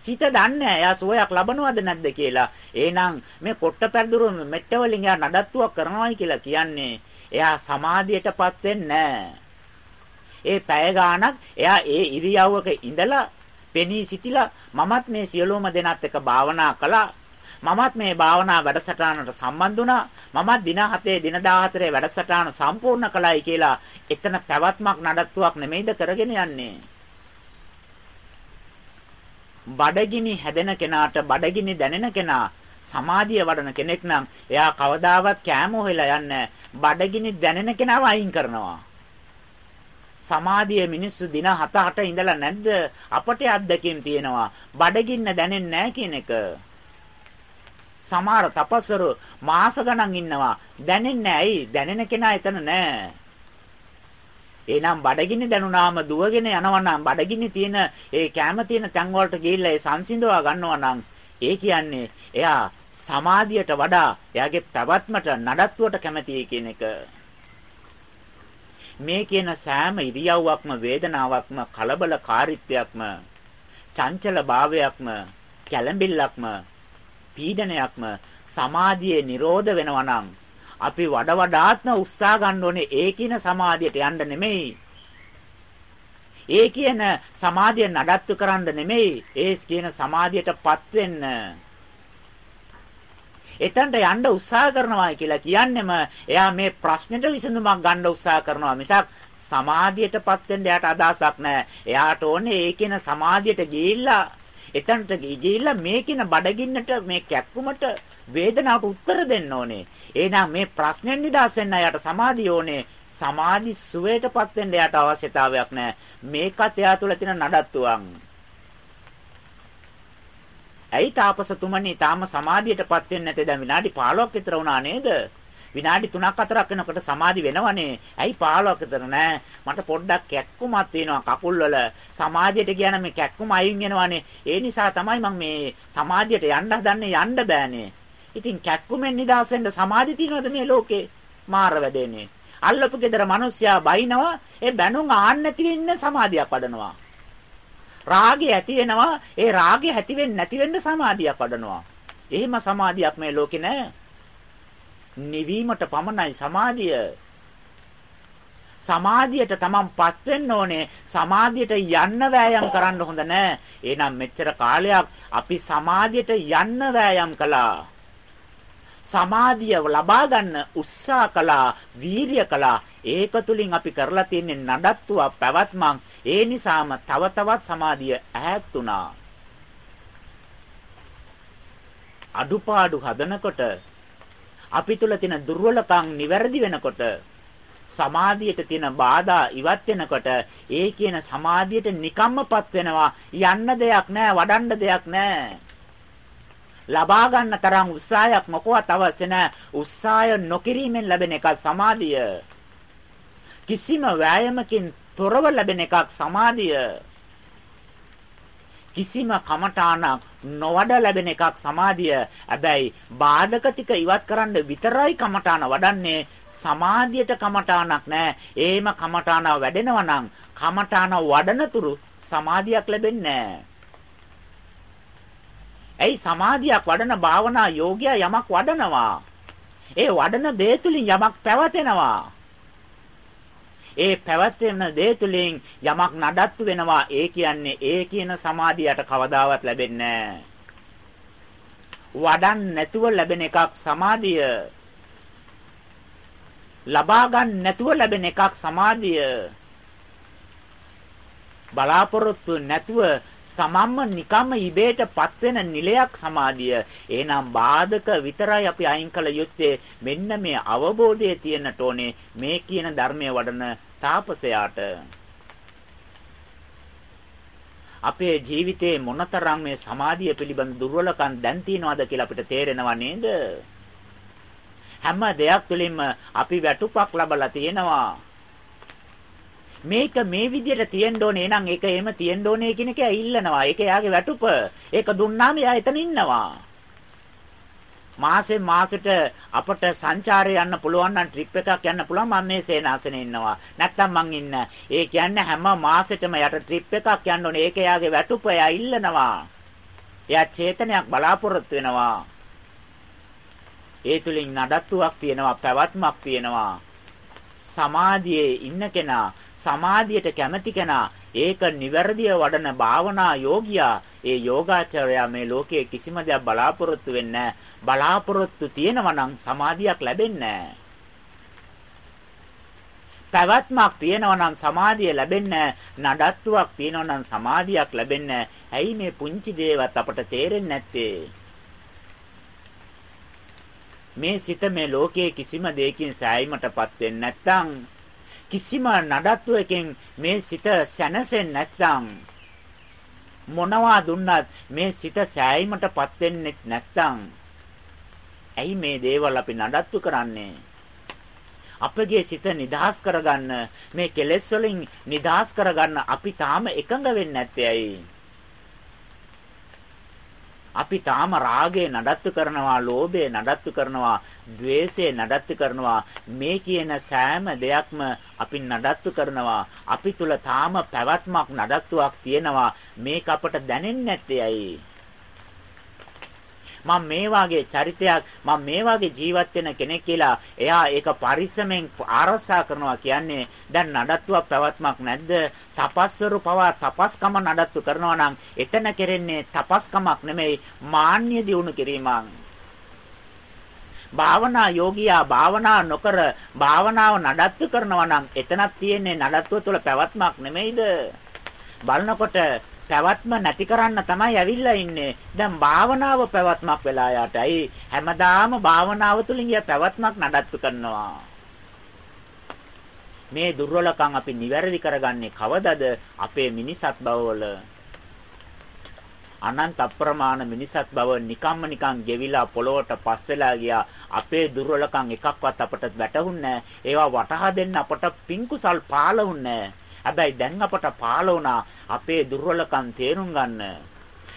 සිත දන්නේ එයා සුවයක් ලබනවද නැද්ද කියලා. එහෙනම් මේ කොට්ට පැදුරු මෙට්ට වලින් එයා නඩත්තුවක් කරනවායි කියලා කියන්නේ එයා සමාධියටපත් වෙන්නේ ඒ පැය ගාණක් එයා ඒ ඉරියව්වක ඉඳලා පෙනී සිටිලා මමත් මේ සියලුම දෙනාත් එක්ක භාවනා කළා මමත් මේ භාවනා වැඩසටහනට සම්බන්ධ වුණා. මමත් දින 7 දින 14 වැඩසටහන සම්පූර්ණ කළයි කියලා එතන පැවැත්මක් නඩත්තුවක් නෙමෙයිද කරගෙන යන්නේ. බඩගිනි හැදෙන කෙනාට බඩගිනි දැනෙන කෙනා සමාධිය වඩන කෙනෙක් නම් එයා කවදාවත් කෑම හොයලා යන්නේ බඩගිනි දැනෙන කෙනාව අයින් කරනවා. සමාධිය මිනිස්සු දින 7-8 ඉඳලා නැද්ද අපට අත්දැකීම් තියෙනවා. බඩගින්න දැනෙන්නේ නැහැ කියන එක. සමහර තපස්වරු මාස ගණන් ඉන්නවා. දැනෙන්නේ ඇයි? දැනෙන කෙනා එතන නැහැ. එහෙනම් බඩගිනි දැනුනාම දුවගෙන යනවා නම් බඩගිනි තියෙන ඒ කැම තියෙන තැන් වලට ගිහිල්ලා ඒ සංසිඳවා ගන්නවා නම් ඒ කියන්නේ එයා සමාධියට වඩා එයාගේ පැවැත්මට නඩත්තුවට කැමතියි කියන එක. මේ කියන සෑම ඉරියව්වක්ම වේදනාවක්ම කලබලකාරීත්වයක්ම චංචල භාවයක්ම කැළඹිල්ලක්ම පීඩනයක්ම සමාධියේ නිරෝධ වෙනවා නම් අපි වඩ වඩාත්ම උත්සාහ ගන්න ඕනේ ඒ කියන සමාධියට යන්න නෙමෙයි. ඒ කියන සමාධිය නඩත්තු කරන්න නෙමෙයි. ඒ කියන සමාධියටපත් වෙන්න. එතනට යන්න උත්සාහ කරනවා කියලා කියන්නෙම එයා මේ ප්‍රශ්නෙට විසඳුමක් ගන්න උත්සාහ කරනවා මිසක් සමාධියටපත් වෙන්න එයාට අදහසක් නැහැ. එයාට ඕනේ ඒ කියන සමාධියට ගිහිල්ලා එතනට ගිහිල්ලා මේ කියන බඩගින්නට මේ කැක්කුමට වේදනාවට උත්තර දෙන්න ඕනේ. එහෙනම් මේ ප්‍රශ්නෙන් නිදහස් වෙන්න යාට සමාධිය ඕනේ. සමාධි සුවයටපත් වෙන්න යාට අවශ්‍යතාවයක් නැහැ. මේකත් එයා තුළ තියෙන නඩත්තුවක්. ඇයි තාපසතුමනි තාම සමාධියටපත් වෙන්නේ නැතේ දැන් විනාඩි 15ක් විතර වුණා නේද? විනාඩි 3ක් 4ක් වෙනකොට සමාධි වෙනවනේ. ඇයි 15ක් විතර නෑ? මට පොඩ්ඩක් කැක්කුමක් තියෙනවා කකුල් වල. සමාධියට කියන මේ කැක්කුම අයින් වෙනවනේ. ඒ නිසා තමයි මම මේ සමාධියට යන්න හදන්නේ යන්න බෑනේ. ඉතින් කැක්කුමෙන් නිදහස් වෙන්න සමාධි තියනවද මේ ලෝකේ? මාර වැඩේනේ. අල්ලපු ගෙදර මිනිස්සයා බයිනවා ඒ බැනුම් ආන්න නැති වෙන්න සමාධියක් වඩනවා. රාගය ඇති වෙනවා ඒ රාගය ඇති වෙන්නේ නැති වෙන්න සමාධියක් වඩනවා. එහෙම සමාධියක් මේ ලෝකේ නැහැ. නිවීමට පමණයි සමාධිය. සමාධියට තමන්පත් වෙන්න ඕනේ. සමාධියට යන්න වෑයම් කරන්න හොඳ නැහැ. එහෙනම් මෙච්චර කාලයක් අපි සමාධියට යන්න වෑයම් කළා. සමාධිය ලබා ගන්න උත්සාහ කළා වීරිය කළා. ඒක තුලින් අපි කරලා තියෙන්නේ නඩත්තුවක් පැවැත්මක්. ඒ නිසාම තව තවත් සමාධිය ඈත් වුණා. අඩුපාඩු හදනකොට අපි තුල තියෙන දුර්වලකම් නිවැරදි වෙනකොට සමාධියට තියෙන බාධා ඉවත් වෙනකොට ඒ කියන සමාධියට නිකම්මපත් වෙනවා. යන්න දෙයක් නැහැ වඩන්න දෙයක් නැහැ ලබා ගන්න තරම් උත්සාහයක් මොකවත් අවශ්‍ය නැහැ. උත්සාහය නොකිරීමෙන් ලැබෙන එකක් සමාධිය. කිසිම වෑයමකින් තොරව ලැබෙන එකක් සමාධිය. කිසිම කමඨාණක් නොවඩ ලැබෙන එකක් සමාධිය. හැබැයි බාධක ටික ඉවත් කරන්න විතරයි කමඨාන වඩන්නේ. සමාධියට කමඨාණක් නැහැ. ඒම කමඨාන වැඩෙනවා නම් කමඨාන වඩනතුරු සමාධියක් ලැබෙන්නේ නැහැ. ඇයි සමාධියක් වඩන භාවනා යෝගියා යමක් වඩනවා. ඒ වඩන දේ තුලින් යමක් පැවතෙනවා. ඒ පැවැත්වෙන දේ තුලින් යමක් නඩත්තු වෙනවා. ඒ කියන්නේ ඒ කියන සමාධියට කවදාවත් ලැබෙන්නේ වඩන් නැතුව ලැබෙන එකක් සමාධිය. ලබා ගන්න නැතුව ලැබෙන එකක් සමාධිය. බලාපොරොත්තු නැතුව තමන්ම නිකම්ම ඉබේටපත් වෙන නිලයක් සමාධිය. එහෙනම් බාධක විතරයි අපි අයින් කළ යුත්තේ. මෙන්න මේ අවබෝධය තියෙන්නට ඕනේ මේ කියන ධර්මයේ වඩන තාපසයාට. අපේ ජීවිතේ මොනතරම් මේ සමාධිය පිළිබඳ දුර්වලකම් දැන් තියනවද කියලා අපිට තේරෙනව නේද? හැම දෙයක් තුළින්ම අපි වැටුපක් ලබලා තියෙනවා. මේක මේ විදිහට තියෙන්න ඕනේ එහෙනම් ඒක එහෙම තියෙන්න ඕනේ කියන එක ඉල්ලනවා. ඒක එයාගේ වැටුප. ඒක දුන්නාම එයා එතන ඉන්නවා. මාසෙන් මාසෙට අපට සංචාරය යන්න පුළුවන් නම් ට්‍රිප් එකක් යන්න පුළුවන් මම මේ සේනාසනේ ඉන්නවා. නැත්තම් මං ඉන්න. ඒ කියන්නේ හැම මාසෙටම යට ට්‍රිප් එකක් යන්න ඕනේ. ඒක එයාගේ වැටුප. එයා ඉල්ලනවා. එයා චේතනයක් බලාපොරොත්තු වෙනවා. ඒ තුලින් නඩත්තුවක් තියෙනවා, පැවැත්මක් තියෙනවා. සමාධියේ ඉන්න කෙනා සමාධියට කැමති කෙනා ඒක නිවැරදිව වඩන භාවනා යෝගියා. ඒ යෝගාචරයා මේ ලෝකයේ කිසිම දෙයක් බලාපොරොත්තු වෙන්නේ බලාපොරොත්තු තියෙනවා නම් සමාධියක් ලැබෙන්නේ පැවැත්මක් තියෙනවා නම් සමාධිය ලැබෙන්නේ නඩත්තුවක් තියෙනවා නම් සමාධියක් ලැබෙන්නේ ඇයි මේ පුංචි දේවත් අපට තේරෙන්නේ නැත්තේ? මේ සිත මේ ලෝකයේ කිසිම දෙයකින් සෑයීමටපත් වෙන්නේ නැත්නම් කිසිම නඩත්තුවකින් මේ සිත සැනසෙන්නේ නැත්නම් මොනවා දුන්නත් මේ සිත සෑයීමටපත් වෙන්නේ නැත්නම් ඇයි මේ දේවල් අපි නඩත්තු කරන්නේ? අපගේ සිත නිදහස් කරගන්න මේ කෙලෙස් වලින් නිදහස් කරගන්න අපි තාම එකඟ වෙන්නේ නැත්තේ ඇයි? අපි තාම රාගය නඩත්තු කරනවා, ලෝභය නඩත්තු කරනවා, ద్వේෂය නඩත්තු කරනවා. මේ කියන සෑම දෙයක්ම අපි නඩත්තු කරනවා. අපි තුල තාම පැවැත්මක් නඩත්තුවක් තියෙනවා. මේක අපට දැනෙන්නේ නැත්තේ ඇයි? මම මේ වාගේ චරිතයක් මම මේ වාගේ ජීවත් වෙන කෙනෙක් කියලා එයා ඒක පරිස්සමෙන් ආරසා කරනවා කියන්නේ දැන් නඩත්තුවක් පැවැත්මක් නැද්ද? තපස්වරු පවා තපස්කම නඩත්තු කරනවා නම් එතන කෙරෙන්නේ තපස්කමක් නෙමෙයි මාන්‍ය දියුණු කිරීමක්. භාවනා යෝගියා භාවනා නොකර භාවනාව නඩත්තු කරනවා නම් එතනක් තියෙන්නේ නඩත්තුව තුළ පැවැත්මක් නෙමෙයිද? බලනකොට පැවැත්ම නැති කරන්න තමයි ඇවිල්ලා ඉන්නේ. දැන් භාවනාව පැවැත්මක් වෙලා යටයි. හැමදාම භාවනාව තුලින් ය පැවැත්මක් නඩත්තු කරනවා. මේ දුර්වලකම් අපි නිවැරදි කරගන්නේ කවදද? අපේ මිනිසත් බවවල අනන්ත අප්‍රමාණ මිනිසත් බව නිකම්ම නිකං ගෙවිලා පොළොවට පස් වෙලා ගියා අපේ දුර්වලකම් එකක්වත් අපට වැටහුන්නේ ඒවා වටහා දෙන්න අපට පිංකුසල් පාළුන්නේ හැබැයි දැන් අපට පාළ වුණා අපේ දුර්වලකම් තේරුම් ගන්න.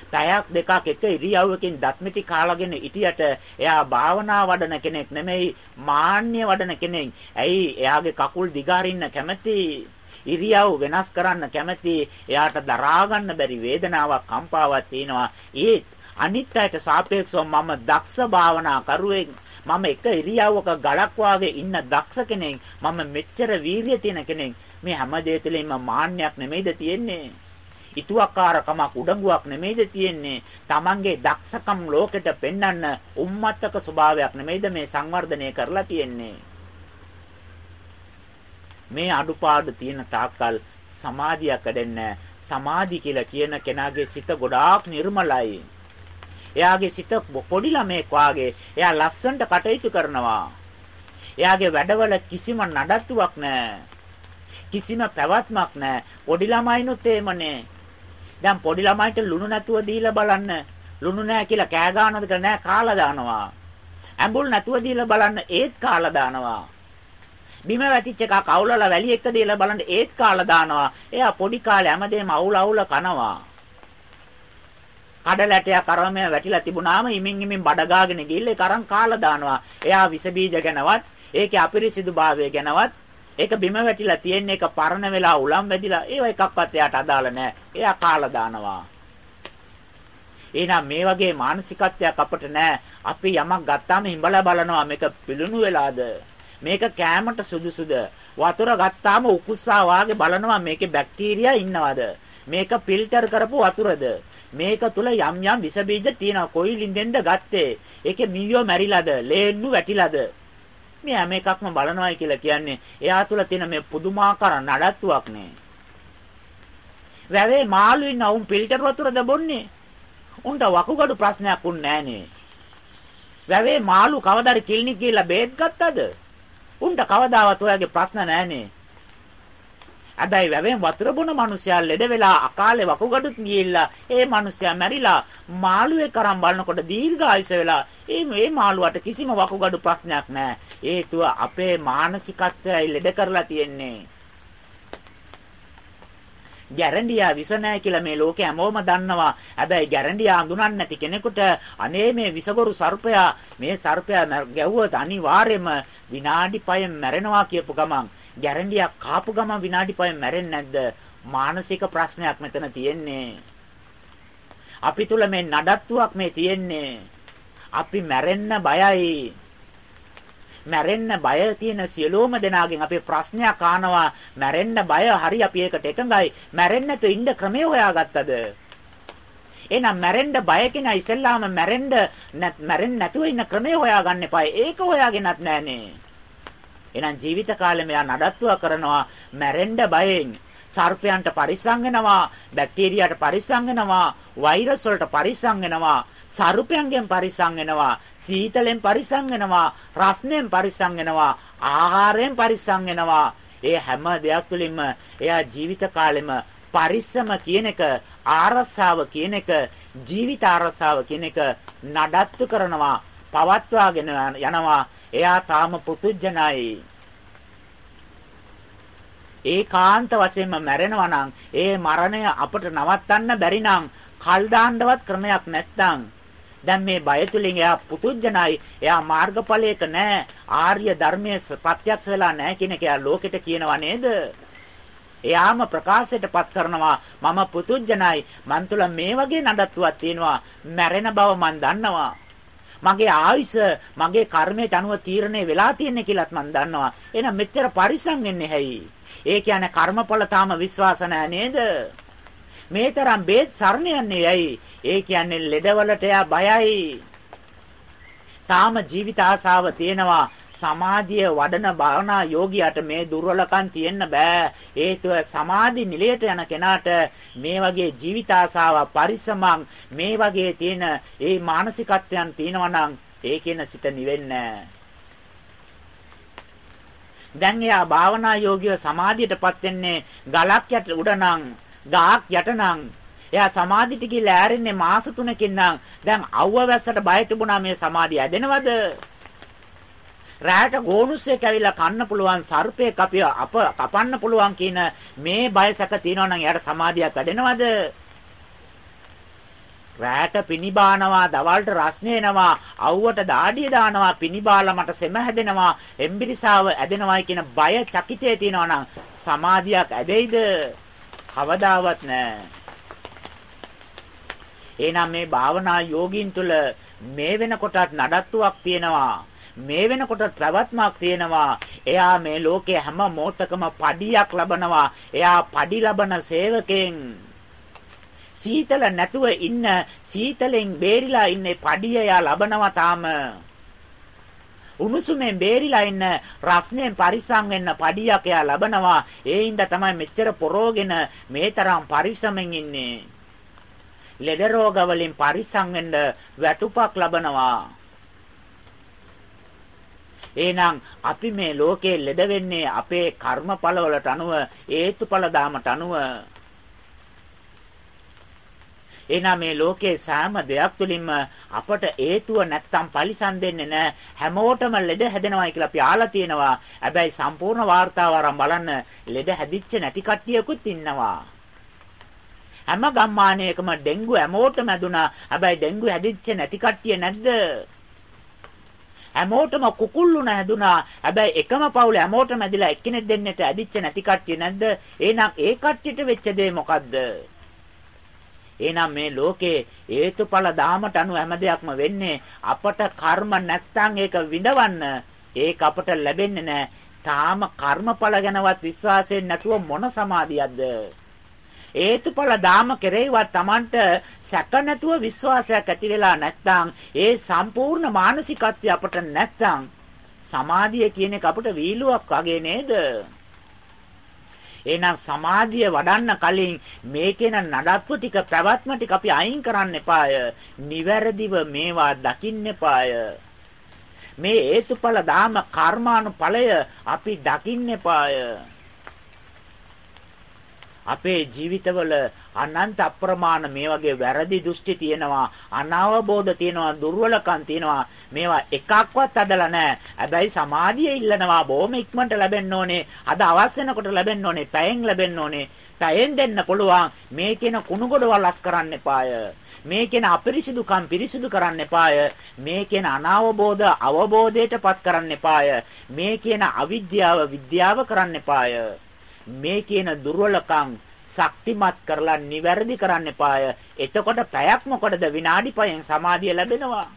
පැයක් දෙකක් එක ඉරියව්වකින් දත්මිටි කාලාගෙන ඉටියට එයා භාවනා වඩන කෙනෙක් නෙමෙයි මාන්‍ය වඩන කෙනෙක්. ඇයි? එයාගේ කකුල් දිගාරින්න කැමති? ඉරියව් වෙනස් කරන්න කැමති? එයාට දරා ගන්න බැරි වේදනාවක් කම්පාවක් තියෙනවා. ඒත් අනිත් අයට සාපේක්ෂව මම දක්ෂ භාවනා කරුවෙක්. මම එක ඉරියව්වක ගලක් වාගේ ඉන්න දක්ෂ කෙනෙක්. මම මෙච්චර වීරිය තියෙන කෙනෙක්. මේ හැම දෙයකලීම මාන්නයක් නෙමෙයිද තියෙන්නේ? ඉතුවක්කාරකමක් උඩඟුවක් නෙමෙයිද තියෙන්නේ? Tamange දක්ෂකම් ලෝකෙට පෙන්වන්න උම්මත්තක ස්වභාවයක් නෙමෙයිද මේ සංවර්ධනය කරලා තියෙන්නේ? මේ අඩුපාඩු තියෙන තාක්කල් සමාධිය කැඩෙන්න සමාධි කියලා කියන කෙනාගේ සිත ගොඩාක් නිර්මලයි. එයාගේ සිත පොඩි ළමෙක් වාගේ එයා ලස්සනට කටයුතු කරනවා. එයාගේ වැඩවල කිසිම නඩත්තුවක් නැහැ. කිසිම පැවැත්මක් නැහැ. පොඩි ළමයිනුත් එහෙමනේ. දැන් පොඩි ළමයිට ලුණු නැතුව දීලා බලන්න. ලුණු නැහැ කියලා කෑ ගන්නවද නැහැ කාලා දානවා. ඇඹුල් නැතුව දීලා බලන්න ඒත් කාලා දානවා. බිම වැටිච්ච එකක් අවුලලා වැලි එක දීලා බලන්න ඒත් කාලා දානවා. එයා පොඩි කාලේ හැමදේම අවුල අවුල කනවා. කඩලැටයක් අරම වැටිලා තිබුණාම ඉමින් ඉමින් බඩ ගාගෙන ගිහිල්ලා ඒක අරන් කාලා දානවා. එයා විස බීජ ගැනවත්, ඒකේ අපිරිසිදු භාවය ගැනවත්, ඒක බිම වැටිලා තියෙන එක පරණ වෙලා උලම් වැදිලා ඒව එකක්වත් එයාට අදාළ නැහැ. එයා කාලා දානවා. එහෙනම් මේ වගේ මානසිකත්වයක් අපිට නැහැ. අපි යමක් ගත්තාම හිඹලා බලනවා මේක පිළුණු වෙලාද? මේක කෑමට සුදුසුද? වතුර ගත්තාම උකුස්සා වාගේ බලනවා මේකේ බැක්ටීරියා ඉන්නවද? මේක ෆිල්ටර් කරපු වතුරද? මේක තුල යම් යම් විස බීජ තියෙනවා. කොයි ලින්දෙන්ද ගත්තේ? ඒකේ මීයෝ මැරිලාද? ලේන්නු වැටිලාද? මේ හැම එකක්ම බලනවායි කියලා කියන්නේ එයා තුල තියෙන මේ පුදුමාකාර නඩත්තුවක් නේ. වැවේ මාළු ඉන්න උන් ෆිල්ටර් වතුරද බොන්නේ? උන්ට වකුගඩු ප්‍රශ්නයක් උන් නෑනේ. වැවේ මාළු කවදාද කිලිනික් ගිහිල්ලා බේත් ගත්තද? උන්ට කවදාවත් ඔයාගේ ප්‍රශ්න නැහනේ. හැබැයි වැවෙන් වතුර බොන මිනිසයා ලෙඩ වෙලා අකාලේ වකුගඩුත් ගිහිල්ලා ඒ මිනිසයා මැරිලා මාළුවේ කරන් බලනකොට දීර්ඝායුෂ වෙලා ඒ මේ මාළුවට කිසිම වකුගඩු ප්‍රශ්නයක් නැහැ. හේතුව අපේ මානසිකත්වයයි ලෙඩ කරලා තියෙන්නේ. ගැරන්ඩියා විස නැහැ කියලා මේ ලෝකේ හැමෝම දන්නවා. හැබැයි ගැරන්ඩියා අඳුනන්නේ නැති කෙනෙකුට අනේ මේ විසගොරු සර්පයා මේ සර්පයා ගැව්වොත් අනිවාර්යයෙන්ම විනාඩි 5න් මැරෙනවා කියපු ගමන් ගැරන්ඩියා කාපු ගමන් විනාඩි 5න් මැරෙන්නේ නැද්ද? මානසික ප්‍රශ්නයක් මෙතන තියෙන්නේ. අපි තුල මේ නඩත්තුවක් මේ තියෙන්නේ. අපි මැරෙන්න බයයි. මැරෙන්න බය තියෙන සියලුම දෙනාගෙන් අපි ප්‍රශ්නයක් අහනවා මැරෙන්න බය හරි අපි ඒකට එකඟයි මැරෙන්න නැතු ඉන්න ක්‍රමය හොයාගත්තද එහෙනම් මැරෙන්න බය කෙනා ඉස්සෙල්ලාම මැරෙන්න මැරෙන්න නැතුව ඉන්න ක්‍රමය හොයාගන්න එපා ඒක හොයාගෙනත් නැහනේ එහෙනම් ජීවිත කාලෙම යා නඩත්තුව කරනවා මැරෙන්න බයෙන්. සර්පයන්ට පරිස්සම් වෙනවා බැක්ටීරියාට පරිස්සම් වෙනවා වෛරස් වලට පරිස්සම් වෙනවා සර්පයන්ගෙන් පරිස්සම් වෙනවා සීතලෙන් පරිස්සම් වෙනවා රස්නෙන් පරිස්සම් වෙනවා ආහාරයෙන් පරිස්සම් වෙනවා ඒ හැම දෙයක් තුළින්ම එයා ජීවිත කාලෙම පරිස්සම කියන එක ආරස්සාව කියන එක ජීවිත ආරස්සාව කියන එක නඩත්තු කරනවා. පවත්වාගෙන යනවා. එයා තාම පුතුජනයි. ඒකාන්ත වශයෙන්ම මැරෙනවා නම් ඒ මරණය අපට නවත්තන්න බැරි නම් කල් දාන්නවත් ක්‍රමයක් නැත්නම්. දැන් මේ බය තුලින් එයා පුතුජනයි. එයා මාර්ගඵලයක නැහැ ආර්ය ධර්මයේ ප්‍රත්‍යක්ෂ වෙලා නැහැ කියන එක එයා ලෝකෙට කියනවා නේද? එයාම ප්‍රකාශයටපත් කරනවා මම පුතුජනයි. මන් තුල මේ වගේ නඩත්තුවක් තියෙනවා. මැරෙන බව මන් දන්නවා. මගේ ආයුෂ මගේ කර්මයට අනුව තීරණය වෙලා තියෙන්නේ කියලාත් මන් දන්නවා එහෙනම් මෙච්චර පරිස්සම් වෙන්නේ හැයි ඒ කියන්නේ කර්මඵල තාම විශ්වාස නේද මේ තරම් බේත් සරණ යන්නේ ඇයි? ඒ කියන්නේ ලෙඩවලට එයා බයයි. තාම ජීවිත ආසාව තියෙනවා. සමාධිය වඩන භාවනා යෝගියාට මේ දුර්වලකම් තියෙන්න බෑ. හේතුව සමාධි නිලයට යන කෙනාට මේ වගේ ජීවිත ආසාව පරිසමං මේ වගේ තියෙන ඒ මානසිකත්වයන් තියෙනවා නම් ඒ කියන සිත නිවෙන්නේ දැන් එයා භාවනා යෝගිය සමාධියටපත් වෙන්නේ ගලක් යට උඩනම් ගහක් යටනම් එයා සමාධියට ගිහිල්ලා ඈරෙන්නේ මාස 3කින් නම්. දැන් අවුව වැස්සට බය තිබුණා මේ සමාධිය ඇදෙනවද? රැයට ගෝනුස්සෙක් ඇවිල්ලා කන්න පුළුවන් සර්පයෙක් අපි අප කපන්න පුළුවන් කියන මේ බයසක තියෙනවා නම් එයාට සමාධියක් වැඩෙනවද රැට පිනිබානවා, දවල්ට රස්නේනවා, අවුවට දාඩිය දානවා, පිනිබාලා මට සෙම හැදෙනවා, එම්බිරිසාව ඇදෙනවායි කියන බය චකිතේ තියෙනවා නම් සමාධියක් ඇදෙයිද? කවදාවත් නැහැ. එහෙනම් මේ භාවනා යෝගීන් තුල මේ වෙනකොටත් නඩත්තුවක් තියෙනවා. මේ වෙනකොට ප්‍රවත්මක් තියෙනවා. එයා මේ ලෝකයේ හැම මොහොතකම පඩියක් ලබනවා. එයා පඩි ලබන සේවකෙන් සීතල නැතුව ඉන්න සීතලෙන් බේරිලා ඉන්නේ පඩිය එයා ලබනවා තාම. උණුසුමෙන් බේරිලා ඉන්න රස්නෙන් පරිස්සම් වෙන්න පඩියක් එයා ලබනවා. ඒ හින්දා තමයි මෙච්චර පොරෝගෙන මේ තරම් පරිස්සමෙන් ඉන්නේ. ලෙඩ රෝග වලින් පරිස්සම් වෙන්න වැටුපක් ලබනවා. එහෙනම් අපි මේ ලෝකේ ලෙඩ වෙන්නේ අපේ කර්මඵලවලට අනුව හේතුඵල ධාමට අනුව එහෙනම් මේ ලෝකේ සෑම දෙයක් තුළින්ම අපට හේතුව නැත්තම් පරිසම් දෙන්නේ නැහැ. හැමෝටම ලෙඩ හැදෙනවායි කියලා අපි ආලා තියෙනවා. හැබැයි සම්පූර්ණ වார்த்தාව අරන් බලන්න ලෙඩ හැදිච්ච නැති කට්ටියකුත් ඉන්නවා. හැම ගම්මානයකම ඩෙන්ගු හැමෝටම ඇදුනා. හැබැයි ඩෙන්ගු හැදිච්ච නැති කට්ටිය නැද්ද? හැමෝටම කුකුල්ලු නැදුනා. හැබැයි එකම පවුලේ හැමෝටම ඇදිලා එක්කෙනෙක් දෙන්නට ඇදිච්ච නැති කට්ටිය නැද්ද? එහෙනම් ඒ කට්ටියට වෙච්ච දේ මොකද්ද? එහෙනම් මේ ලෝකේ හේතුඵල දාමට අනු හැම දෙයක්ම වෙන්නේ අපට කර්ම නැත්තම් ඒක විඳවන්න ඒක අපට ලැබෙන්නේ නැහැ. තාම කර්මඵල ගැනවත් විශ්වාසයෙන් නැතුව මොන සමාධියක්ද? හේතුඵල දාම කෙරෙහිවත් Tamanට සැක නැතුව විශ්වාසයක් ඇති වෙලා නැත්නම් ඒ සම්පූර්ණ මානසිකත්වය අපට නැත්නම් සමාධිය කියන එක අපට වීලුවක් වගේ නේද? එහෙනම් සමාධිය වඩන්න කලින් මේකේන නඩත්තු ටික පැවැත්ම ටික අපි අයින් කරන්න එපාය. නිවැරදිව මේවා දකින්න එපාය. මේ හේතුඵල දාම කර්මානුඵලය අපි දකින්න එපාය. අපේ ජීවිතවල අනන්ත අප්‍රමාණ මේ වගේ වැරදි දෘෂ්ටි තියෙනවා අනවබෝධ තියෙනවා දුර්වලකම් තියෙනවා. මේවා එකක්වත් අදලා නැහැ. හැබැයි සමාධිය ඉල්ලනවා බොහොම ඉක්මනට ලැබෙන්න ඕනේ. අද අවශ්‍ය වෙනකොට ලැබෙන්න ඕනේ පැයෙන් ලැබෙන්න ඕනේ. පැයෙන් දෙන්න පුළුවන්. මේ කියන කුණු ගොඩවල් අස් කරන්න එපාය. මේ කියන අපිරිසිදුකම් පිරිසිදු කරන්න එපාය. මේ කියන අනවබෝධ අවබෝධයටපත් කරන්න එපාය. මේ කියන අවිද්‍යාව විද්‍යාව කරන්න එපාය. මේ කියන දුර්වලකම් ශක්තිමත් කරලා නිවැරදි කරන්න එපාය. එතකොට පැයක් මොකටද විනාඩි 5න් සමාධිය ලැබෙනවා.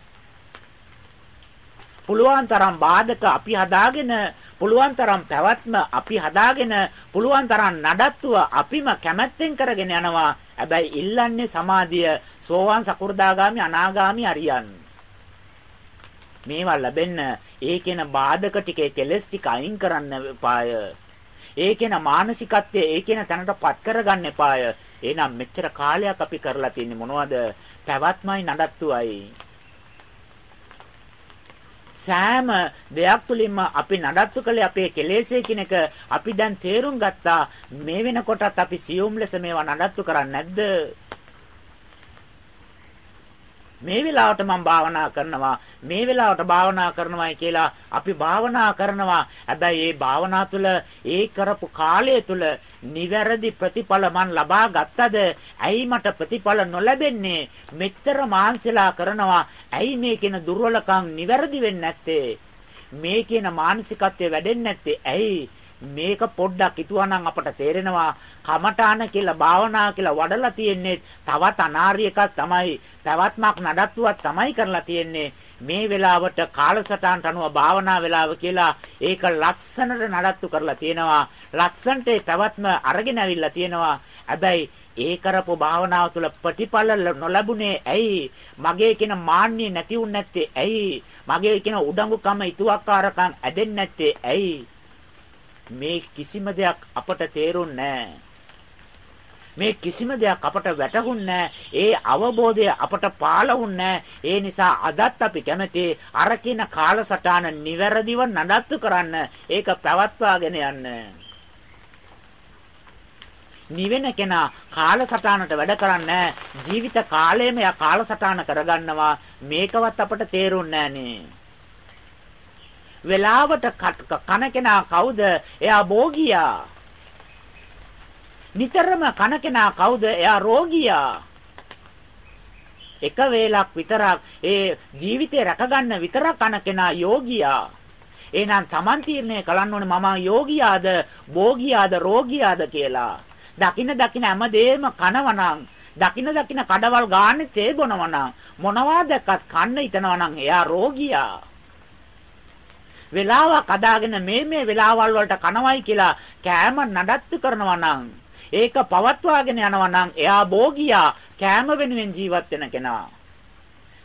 පුළුවන් තරම් බාධක අපි හදාගෙන පුළුවන් තරම් පැවැත්ම අපි හදාගෙන පුළුවන් තරම් නඩත්තුව අපිම කැමැත්තෙන් කරගෙන යනවා. හැබැයි ඉල්ලන්නේ සමාධිය සෝවාන් සකු르දාගාමි අනාගාමි අරියන්. මේවා ලැබෙන්න ඒ කියන බාධක ටිකේ කෙලස් ටික අයින් කරන්න පාය. ඒකේන මානසිකත්වය ඒකේන තැනටපත් කරගන්න එපාය. එහෙනම් මෙච්චර කාලයක් අපි කරලා තියෙන්නේ මොනවද? පැවැත්මයි නඩත්තුවයි. සෑම දෙයක් තුළින්ම අපි නඩත්තු කළේ අපේ කෙලෙසේ කියන එක අපි දැන් තේරුම් ගත්තා මේ වෙනකොටත් අපි සියුම් ලෙස මේවා නඩත්තු කරන්නේ නැද්ද මේ වෙලාවට මම භාවනා කරනවා මේ වෙලාවට භාවනා කරනවායි කියලා අපි භාවනා කරනවා. හැබැයි ඒ භාවනා තුළ ඒ කරපු කාලය තුළ නිවැරදි ප්‍රතිඵල මන් ලබා ගත්තද? ඇයි මට ප්‍රතිඵල නොලැබෙන්නේ? මෙච්චර මාන්සලා කරනවා. ඇයි මේ කියන දුර්වලකම් නිවැරදි වෙන්නේ නැත්තේ? මේ කියන මානසිකත්වය වැඩෙන්නේ නැත්තේ? ඇයි? මේක පොඩ්ඩක් හිතුවානම් අපට තේරෙනවා කමඨාන කියලා භාවනා කියලා වඩලා තියෙන්නේ තවත් අනාර්ය එකක් තමයි පැවැත්මක් නඩත්තුවක් තමයි කරලා තියෙන්නේ මේ වෙලාවට කාලසටහනට අනුව භාවනා වෙලාව කියලා ඒක ලස්සනට නඩත්තු කරලා තියෙනවා ලස්සනට පැවැත්ම අරගෙන ඇවිල්ලා තියෙනවා හැබැයි ඒ කරපු භාවනාව තුළ ප්‍රතිඵල නොලැබුණේ ඇයි? මගේ කියන මාන්නය නැති වුනේ නැත්තේ ඇයි? මගේ කියන උඩඟුකම ඉතුවක්කාරකම් ඇදෙන්නේ නැත්තේ ඇයි? මේ කිසිම දෙයක් අපට තේරුන්නේ මේ කිසිම දෙයක් අපට වැටහුන්නේ ඒ අවබෝධය අපට පාලවුන්නේ ඒ නිසා අදත් අපි කැමති අර කින කාලසටහන නිවැරදිව නඩත්තු කරන්න. ඒක පැවත්වාගෙන යන්න. නිවෙන කෙනා කාලසටහනට වැඩ කරන්නේ ජීවිත කාලයම යා කාලසටහන කරගන්නවා. මේකවත් අපට තේරුන්නේ නැහනේ. වෙලාවට කන කෙනා කවුද? එයා භෝගියා. නිතරම කන කෙනා කවුද? එයා රෝගියා. එක වේලක් විතරක් ඒ ජීවිතේ රැකගන්න විතරක් කන කෙනා යෝගියා. එහෙනම් Taman තීරණය කරන්න ඕනේ මම යෝගියාද, භෝගියාද, රෝගියාද කියලා. දකින දකින හැමදේම කනවනම් දකින දකින කඩවල් ගාන්නේ තේ බොනවනම් මොනවා දැක්කත් කන්න හිතනවනම් එයා රෝගියා. වෙලාවක් අදාගෙන මේ මේ වෙලාවල් වලට කනවයි කියලා කෑම නඩත්තු කරනවා නම් ඒක පවත්වාගෙන යනවා නම් එයා භෝගියා කෑම වෙනුවෙන් ජීවත් වෙන කෙනා.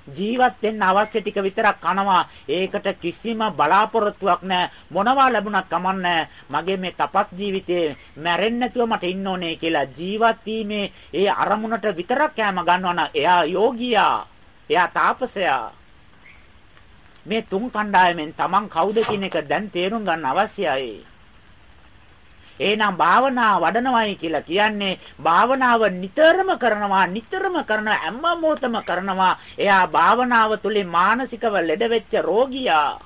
ජීවත් වෙන්න අවශ්‍ය ටික විතරක් කනවා. ඒකට කිසිම බලාපොරොත්තුවක් නැහැ. මොනවා ලැබුණත් කමන්නේ මගේ මේ තපස් ජීවිතේ මැරෙන්නේ නැතුව මට ඉන්න ඕනේ කියලා ජීවත් වීමේ ඒ අරමුණට විතරක් කෑම ගන්නවා නම් එයා යෝගියා. එයා තාපසයා. මේ තුන් කණ්ඩායමෙන් Taman කවුද කියන එක දැන් තේරුම් ගන්න අවශ්‍යයි. එහෙනම් භාවනා වඩනවයි කියලා කියන්නේ භාවනාව නිතරම කරනවා නිතරම කරන හැම මොහොතම කරනවා. එයා භාවනාව තුලින් මානසිකව ලෙඩ වෙච්ච රෝගියා.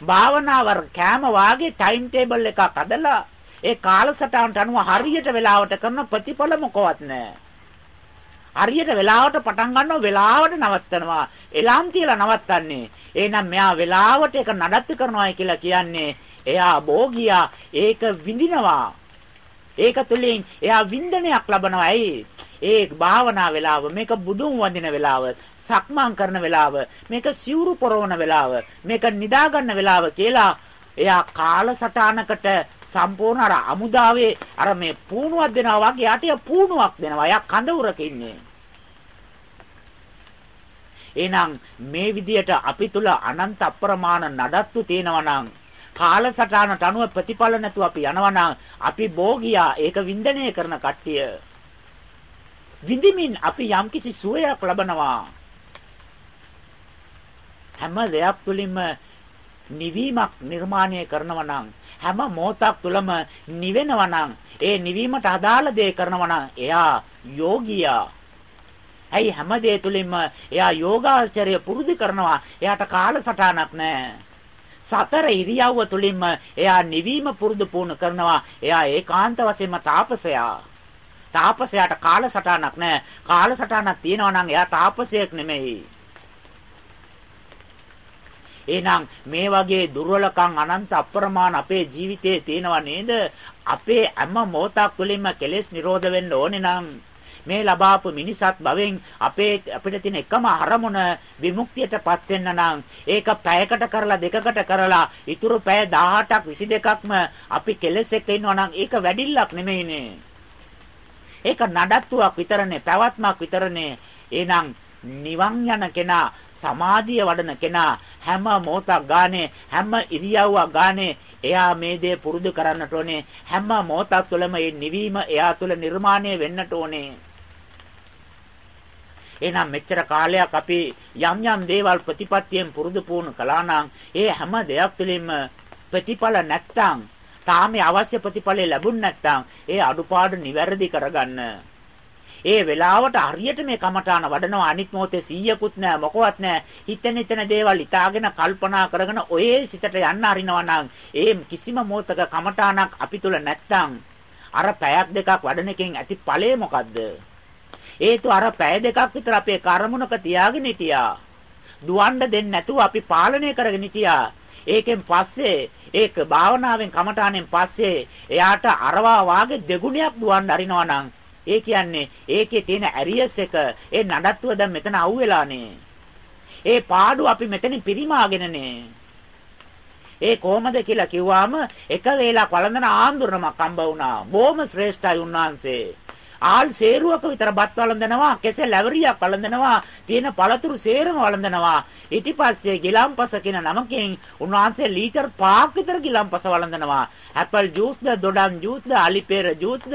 භාවනාව කෑම වාගේ ටයිම් ටේබල් එකක් අදලා ඒ කාලසටහනට අනුව හරියට වෙලාවට කරන ප්‍රතිඵල මොකවත් නැහැ. හරියට වෙලාවට පටන් ගන්නවා වෙලාවට නවත්තනවා. එලාම් තියලා නවත්තන්නේ. එහෙනම් මෙයා වෙලාවට ඒක නඩත්තු කරනවායි කියලා කියන්නේ එයා භෝගියා ඒක විඳිනවා. ඒක තුලින් එයා වින්දනයක් ලබනවා. ඇයි? ඒ භාවනා වෙලාව මේක බුදුන් වඳින වෙලාව සක්මන් කරන වෙලාව මේක සිවුරු පොරවන වෙලාව මේක නිදා ගන්න වෙලාව කියලා එයා කාලසටහනකට සම්පූර්ණ අර අමුදාවේ අර මේ පූණුවක් දෙනවා වගේ යට පූණුවක් දෙනවා. එයා කඳවුරක ඉන්නේ. එහෙනම් මේ විදියට අපි තුල අනන්ත අප්‍රමාණ නඩත්තු තියෙනවා නම් කාලසටහනට අනුව ප්‍රතිඵල නැතුව අපි යනවා අපි භෝගියා ඒක වින්දනය කරන කට්ටිය. විඳිමින් අපි යම්කිසි සුවයක් ලබනවා. හැම දෙයක් තුලින්ම නිවීමක් නිර්මාණය කරනවා නම් හැම මොහොතක් තුළම නිවෙනවා නම් ඒ නිවීමට අදාළ දේ කරනවා නම් එයා යෝගියා. ඇයි හැම දේ තුලින්ම එයා යෝගාචරය පුරුදු කරනවා එයාට කාලසටහනක් නැහැ සතර ඉරියව්ව තුලින්ම එයා නිවීම පුරුදු පුහුණු කරනවා. එයා ඒකාන්ත වශයෙන්ම තාපසයා. තාපසයාට කාලසටහනක් නැහැ. කාලසටහනක් තියෙනවා නම් එයා තාපසයෙක් නෙමෙයි. එහෙනම් මේ වගේ දුර්වලකම් අනන්ත අප්‍රමාණ අපේ ජීවිතයේ තියෙනවා නේද? අපේ හැම මොහොතක් තුළින්ම කෙලෙස් නිරෝධ වෙන්න ඕනේ නම් මේ ලබාපු මිනිසත් භවෙන් අපේ අපිට තියෙන එකම අරමුණ විමුක්තියටපත් වෙන්න නම් ඒක පැයකට කරලා දෙකකට කරලා ඊටු පැය 18ක් 22ක්ම අපි කෙලස් එක්ක ඉන්නවා නම් ඒක වැඩිල්ලක් නෙමෙයිනේ. ඒක නඩත්තුවක් විතරනේ පැවැත්මක් විතරනේ. එහෙනම් නිවන් යන කෙනා සමාධිය වඩන කෙනා හැම මොහොතක් ගානේ හැම ඉරියව්වක් ගානේ එයා මේ දේ පුරුදු කරන්නට ඕනේ හැම මොහොතක් තුළම මේ නිවීම එයා තුළ නිර්මාණය වෙන්නට ඕනේ එහෙනම් මෙච්චර කාලයක් අපි යම් යම් දේවල් ප්‍රතිපත්තියෙන් පුරුදු පුහුණු කළා නම් ඒ හැම දෙයක් තුළින්ම ප්‍රතිඵල නැත්තම් තාම අවශ්‍ය ප්‍රතිඵලය ලැබුණ නැත්තම් ඒ අඩුපාඩු නිවැරදි කරගන්න. ඒ වෙලාවට හරියට මේ කමඨාන වඩනවා. අනිත් මොහොතේ 100කුත් නැහැ මොකවත් නැහැ. හිතෙන හිතන දේවල් හිතාගෙන කල්පනා කරගෙන ඔයේ සිතට යන්න අරිනවා නම් ඒ කිසිම මොහොතක කමඨානක් අපි තුල නැත්තම් අර පැයක් දෙකක් වඩන එකෙන් ඇති ඵලය මොකද්ද? හේතු අර පැය දෙකක් විතර අපේ කර්මුණක තියාගෙන හිටියා. දුවන්න දෙන්නේ නැතුව අපි පාලනය කරගෙන හිටියා. ඒකෙන් පස්සේ ඒක භාවනාවෙන් කමඨාණයෙන් පස්සේ එයාට අරවා වාගේ දෙගුණයක් දුවන්න අරිනවා නම් ඒ කියන්නේ ඒකේ තියෙන ඇරියස් එක ඒ නඩත්තුව දැන් මෙතන අහුවෙලානේ. ඒ පාඩු අපි මෙතනින් පිරිමාගෙනනේ. ඒ කොහමද කියලා කිව්වාම එක වේලක් වළඳන ආන්දුරනමක් හම්බ වුණා. බොහොම ශ්‍රේෂ්ඨයි උන්වහන්සේ. ආල් සේරුවක විතර බත් වළඳනවා, කෙසෙල් ඇවරියක් වළඳනවා, තියෙන පළතුරු සේරම වළඳනවා. ඊට පස්සේ ගිලම්පස කියන නමකින් උන්වහන්සේ ලීටර් 5ක් විතර ගිලම්පස වළඳනවා. ඇපල් ජූස්ද, දොඩම් ජූස්ද, අලිපේර ජූස්ද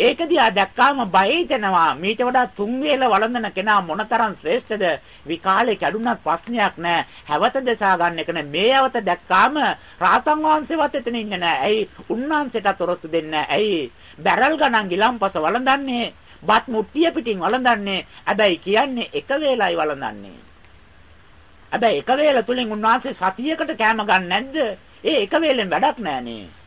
ඒක දිහා දැක්කාම බය හිතෙනවා මීට වඩා තුන් වේල වළඳන කෙනා මොනතරම් ශ්‍රේෂ්ඨද? විකාලේ කැඩුනත් ප්‍රශ්නයක් නැහැ හැවත දසා ගන්න එක මේ හැවත දැක්කාම රාතන් වහන්සේවත් එතන ඉන්නේ නැහැ ඇයි? උන්වහන්සේට තොරතුරු දෙන්නේ ඇයි? බැරල් ගණන් ගිලම්පස වළඳන්නේ. බත් මුට්ටිය පිටින් වළඳන්නේ. හැබැයි කියන්නේ එක වේලයි වළඳන්නේ. හැබැයි එක වේල තුලින් උන්වහන්සේ සතියකට කෑම ගන්න නැද්ද? ඒ එක වේලෙන් වැඩක් නැහනේ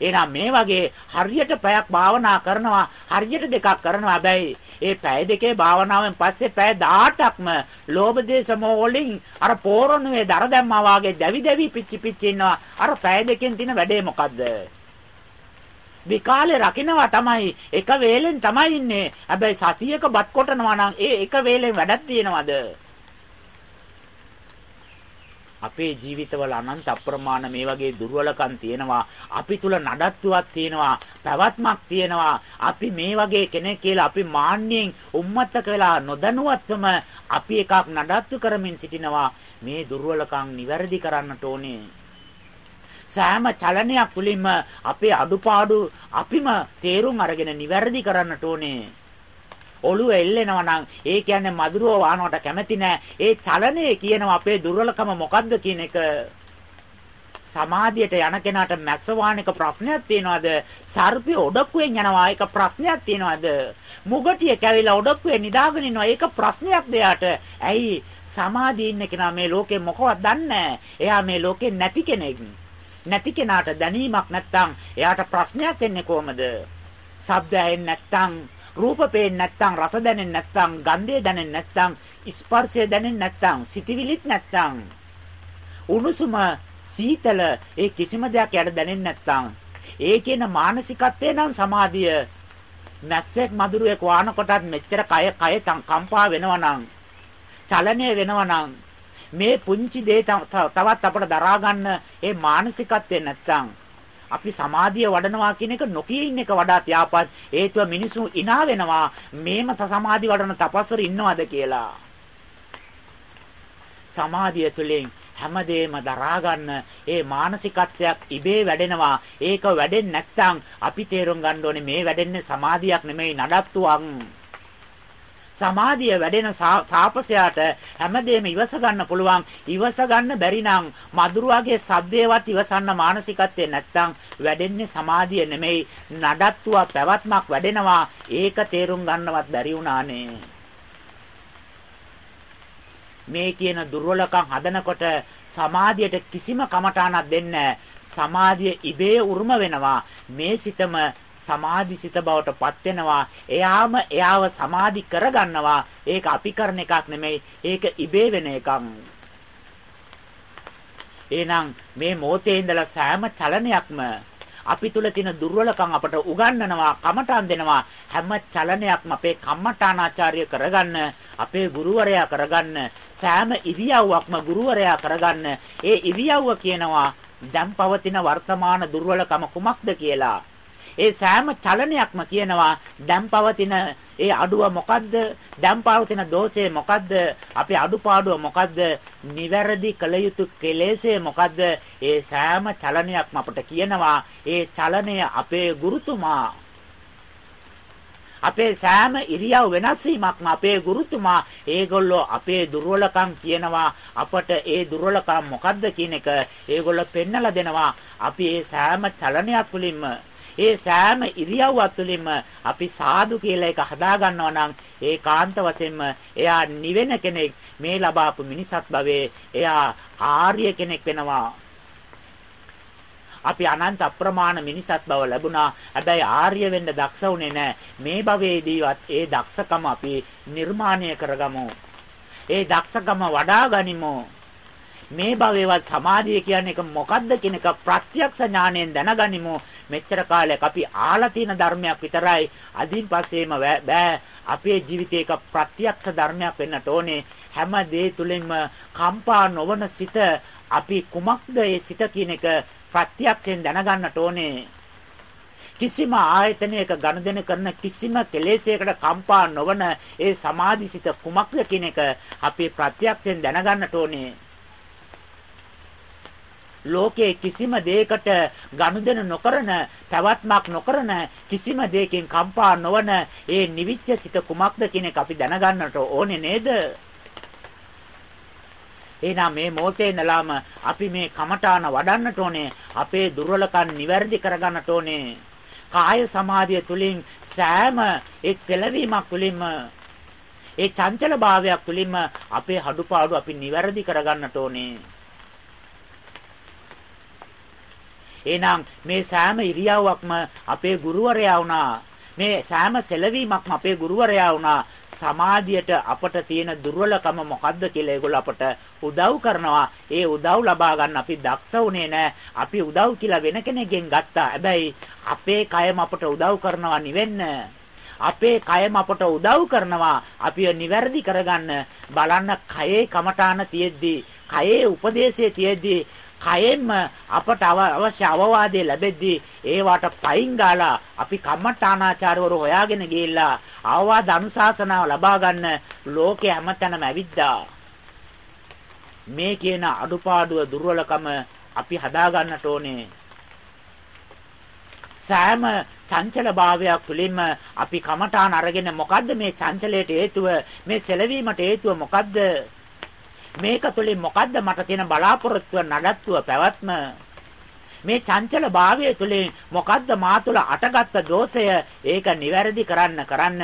එහෙනම් මේ වගේ හරියට පැයක් භාවනා කරනවා හරියට දෙකක් කරනවා. හැබැයි ඒ පැය දෙකේ භාවනාවෙන් පස්සේ පැය 18ක්ම ලෝභ දේශ මොහොලින් අර පෝරණුවේ දර දැම්මා වාගේ දැවි දැවි පිච්චි පිච්චි ඉන්නවා. අර පැය දෙකෙන් තියෙන වැඩේ මොකද්ද? විකාලේ රකින්නවා තමයි එක වේලෙන් තමයි ඉන්නේ. හැබැයි සතියක බත් කොටනවා නම් ඒ එක වේලෙන් වැඩක් තියෙනවද? අපේ ජීවිතවල අනන්ත අප්‍රමාණ මේ වගේ දුර්වලකම් තියෙනවා. අපි තුල නඩත්තුවක් තියෙනවා, පැවැත්මක් තියෙනවා. අපි මේ වගේ කෙනෙක් කියලා අපි මාන්නයෙන් උම්මත්තක වෙලා නොදැනුවත්වම අපි එකක් නඩත්තු කරමින් සිටිනවා. මේ දුර්වලකම් නිවැරදි කරන්නට ඕනේ. සෑම චලනයක් තුළින්ම අපේ අඩුපාඩු අපිම තේරුම් අරගෙන නිවැරදි කරන්නට ඕනේ. ඔළුව එල්ලෙනවා නම් ඒ කියන්නේ මధుරව වානවට කැමති නෑ. ඒ චලනයේ කියනවා අපේ දුර්වලකම මොකද්ද කියන එක. සමාධියට යන කෙනාට මැස්සවානික ප්‍රශ්නයක් තියනවාද? සර්පය ඔඩක්කුවෙන් යනවා ඒක ප්‍රශ්නයක් තියනවාද? මුගටිය කැවිලා ඔඩක්කුවේ නිදාගෙන ඉන්නවා ඒක ප්‍රශ්නයක් දෙයාට. ඇයි සමාධියේ ඉන්න කෙනා මේ ලෝකේ මොකවත් දන්නේ එයා මේ ලෝකේ නැති කෙනෙක්. නැති කෙනාට දැනීමක් නැත්තම් එයාට ප්‍රශ්නයක් වෙන්නේ කොහමද? ශබ්ද ඇහෙන්නේ නැත්තම් රූප පේන්නේ නැත්නම් රස දැනෙන්නේ නැත්නම් ගන්ධය දැනෙන්නේ නැත්නම් ස්පර්ශය දැනෙන්නේ නැත්නම් සිතවිලිත් නැත්නම් උණුසුම සීතල ඒ කිසිම දෙයක් යට දැනෙන්නේ නැත්නම් ඒ කියන මානසිකත්වය නම් සමාධිය. මැස්සෙක් මදුරුවෙක් වාන කොටත් මෙච්චර කය කය කම්පා වෙනවනම් චලනය වෙනවනම් මේ පුංචි දේ තවත් අපට දරා ගන්න ඒ මානසිකත්වය නැත්තම් අපි සමාධිය වඩනවා කියන එක නොකිය ඉන්න එක වඩා ත්‍යාපත්. හේතුව මිනිසු ඉනා වෙනවා. මේම සමාධි වඩන තපස්වර ඉන්නවද කියලා. සමාධිය තුළින් හැමදේම දරා ගන්න ඒ මානසිකත්වයක් ඉබේ වැඩෙනවා. ඒක වැඩෙන්නේ නැත්නම් අපි තේරුම් ගන්න ඕනේ මේ වැඩෙන්නේ සමාධියක් නෙමෙයි නඩත්තුවක්. සමාධිය වැඩෙන තාපසයාට හැමදේම ඉවස ගන්න පුළුවන්. ඉවස ගන්න බැරි නම් මధుරවාගේ සද්දේවත් ඉවසන්න මානසිකත්වයේ නැත්තම් වැඩෙන්නේ සමාධිය නෙමෙයි නඩත්තුව පැවැත්මක් වැඩෙනවා. ඒක තේරුම් ගන්නවත් බැරි වුණානේ. මේ කියන දුර්වලකම් හදනකොට සමාධියට කිසිම කමඨාණක් දෙන්නේ සමාධිය ඉබේ උරුම වෙනවා මේ සිතම සමාධිසිත බවට පත් වෙනවා. එයාම එයාව සමාධි කරගන්නවා. ඒක අපි කරන එකක් නෙමෙයි. ඒක ඉබේ වෙන එකක්. එහෙනම් මේ මොහොතේ ඉඳලා සෑම චලනයක්ම අපි තුල තියෙන දුර්වලකම් අපට උගන්වනවා කමටහන් දෙනවා හැම චලනයක්ම අපේ කම්මඨානාචාර්ය කරගන්න අපේ ගුරුවරයා කරගන්න සෑම ඉරියව්වක්ම ගුරුවරයා කරගන්න ඒ ඉරියව්ව කියනවා දැන් පවතින වර්තමාන දුර්වලකම කුමක්ද කියලා ඒ සෑම චලනයක්ම කියනවා දැන් පවතින ඒ අඩුව මොකද්ද? දැන් පවතින දෝෂය මොකද්ද? අපේ අඩුපාඩුව මොකද්ද? නිවැරදි කළ යුතු කෙලෙසේ මොකද්ද? ඒ සෑම චලනයක්ම අපට කියනවා ඒ චලනය අපේ ගුරුතුමා අපේ සෑම ඉරියව් වෙනස් වීමක්ම අපේ ගුරුතුමා ඒගොල්ලෝ අපේ දුර්වලකම් කියනවා. අපට ඒ දුර්වලකම් මොකද්ද කියන එක ඒගොල්ලෝ පෙන්නලා දෙනවා. අපි ඒ සෑම චලනයක් තුළින්ම ඒ සෑම ඉරියව්වක් තුළින්ම අපි සාදු කියලා එක හදා ගන්නවා නම් ඒකාන්ත වශයෙන්ම එයා නිවෙන කෙනෙක් මේ ලබාපු මිනිසත් භවයේ එයා ආර්ය කෙනෙක් වෙනවා. අපි අනන්ත අප්‍රමාණ මිනිසත් බව ලැබුණා. හැබැයි ආර්ය වෙන්න දක්ෂ වුණේ නැහැ. මේ භවයේදීවත් ඒ දක්ෂකම අපි නිර්මාණය කරගමු. ඒ දක්ෂකම වඩා ගනිමු. මේ භවයේවත් සමාධිය කියන්නේ එක මොකද්ද කියන එක ප්‍රත්‍යක්ෂ ඥාණයෙන් දැනගනිමු මෙච්චර කාලයක් අපි ආලා තියෙන ධර්මයක් විතරයි අදින් පස්සේම බෑ අපේ ජීවිතේක ප්‍රත්‍යක්ෂ ධර්මයක් වෙන්නට ඕනේ හැම දේ තුලින්ම කම්පා නොවන සිත අපි කුමක්ද ඒ සිත කියන එක ප්‍රත්‍යක්ෂයෙන් දැනගන්නට ඕනේ කිසිම ආයතනයක ගනුදෙනු කරන කිසිම කෙලෙසයකට කම්පා නොවන ඒ සමාධිසිත කුමක්ද කියන එක අපි ප්‍රත්‍යක්ෂයෙන් දැනගන්නට ඕනේ ලෝකයේ කිසිම දෙයකට ගනුදෙනු නොකරන පැවැත්මක් නොකරන කිසිම දෙයකින් කම්පා නොවන ඒ නිවිච්ච සිත කුමක්ද කියන එක අපි දැනගන්නට ඕනේ නේද? එහෙනම් මේ මොහොතේ ඉඳලාම අපි මේ කමඨාන වඩන්නට ඕනේ. අපේ දුර්වලකම් නිවැරදි කරගන්නට ඕනේ. කාය සමාධිය තුලින් සෑම එක් සෙලවීමක් තුලින්ම ඒ චංචල භාවයක් තුලින්ම අපේ හඩුපාඩු අපි නිවැරදි කරගන්නට ඕනේ. එහෙනම් මේ සෑම ඉරියව්වක්ම අපේ ගුරුවරයා වුණා. මේ සෑම සෙලවීමක්ම අපේ ගුරුවරයා වුණා. සමාධියට අපට තියෙන දුර්වලකම මොකද්ද කියලා ඒගොල්ලෝ අපට උදව් කරනවා. ඒ උදව් ලබා ගන්න අපි දක්ෂ වුණේ නැහැ. අපි උදව් කියලා වෙන කෙනෙක්ගෙන් ගත්තා. හැබැයි අපේ කයම අපට උදව් කරනවා නිවෙන්න. අපේ කයම අපට උදව් කරනවා. අපිව නිවැරදි කරගන්න. බලන්න කයේ කමඨාන තියෙද්දි කයේ උපදේශයේ තියෙද්දි කයෙන්ම අපට අවශ්‍ය අවවාදය ලැබෙද්දී ඒවට පයින් ගාලා අපි කම්මඨානාචාර්යවරු හොයාගෙන ගිහිල්ලා අවවාද අනුශාසනාව ලබා ගන්න ලෝකේ හැමතැනම ඇවිද්දා. මේ කියන අඩුපාඩුව දුර්වලකම අපි හදා ගන්නට ඕනේ. සෑම චංචල භාවයක් තුළින්ම අපි කමඨාන අරගෙන මොකද්ද මේ චංචලයට හේතුව? මේ සෙලවීමට හේතුව මොකද්ද? මේක තුළින් මොකද්ද මට තියෙන බලාපොරොත්තුව නඩත්තුව පැවැත්ම? මේ චංචල භාවය තුළින් මොකද්ද මා තුළ අටගත්ත දෝෂය? ඒක නිවැරදි කරන්න කරන්න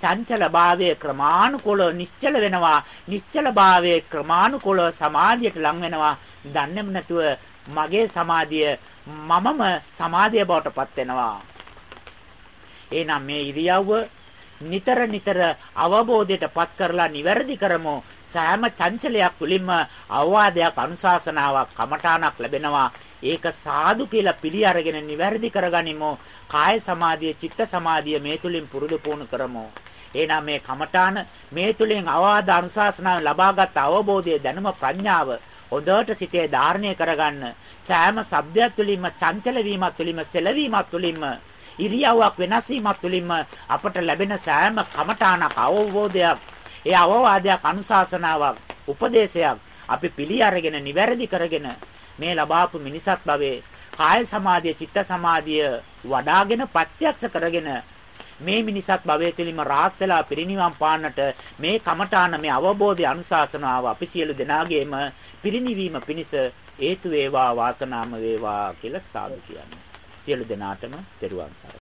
චංචල භාවයේ ක්‍රමානුකූලව නිශ්චල වෙනවා. නිශ්චල භාවයේ ක්‍රමානුකූලව සමාධියට ලං වෙනවා. දන්නේම නැතුව මගේ සමාධිය මමම සමාධිය බවට පත් වෙනවා. එහෙනම් මේ ඉරියව්ව නිතර නිතර අවබෝධයට පත් කරලා නිවැරදි කරමු. සෑම චංචලයක් තුලින්ම අවවාදයක් අනුශාසනාවක් කමඨාණක් ලැබෙනවා. ඒක සාදු කියලා පිළි අරගෙන නිවැරදි කරගනිමු. කාය සමාධිය චිත්ත සමාධිය මේ තුලින් පුරුදු පුහුණු කරමු. එහෙනම් මේ කමඨාන මේ තුලින් අවවාද අනුශාසනාව ලබාගත් අවබෝධය දැනුම ප්‍රඥාව හොඳට සිතේ ධාරණය කරගන්න සෑම shabdයක් තුලින්ම චංචල වීමක් තුලින්ම සෙලවීමක් තුලින්ම ඉරියව්වක් වෙනස් වීමක් තුලින්ම අපට ලැබෙන සෑම කමඨානක් අවබෝධයක් ඒ අවවාදයක් අනුශාසනාවක් උපදේශයක් අපි පිළි අරගෙන නිවැරදි කරගෙන මේ ලබාපු මිනිසත් භවයේ කාය සමාධිය චිත්ත සමාධිය වඩාගෙන ප්‍රත්‍යක්ෂ කරගෙන මේ මිනිසත් භවයේ තුලින්ම රාහත් වෙලා පිරිනිවන් පාන්නට මේ කමඨාන මේ අවබෝධය අනුශාසනාව අපි සියලු දෙනාගේම පිරිනිවීම පිණිස හේතු වේවා වාසනාම වේවා කියලා සාදු කියන්නේ. සියලු දෙනාටම දරුවන් සරණයි.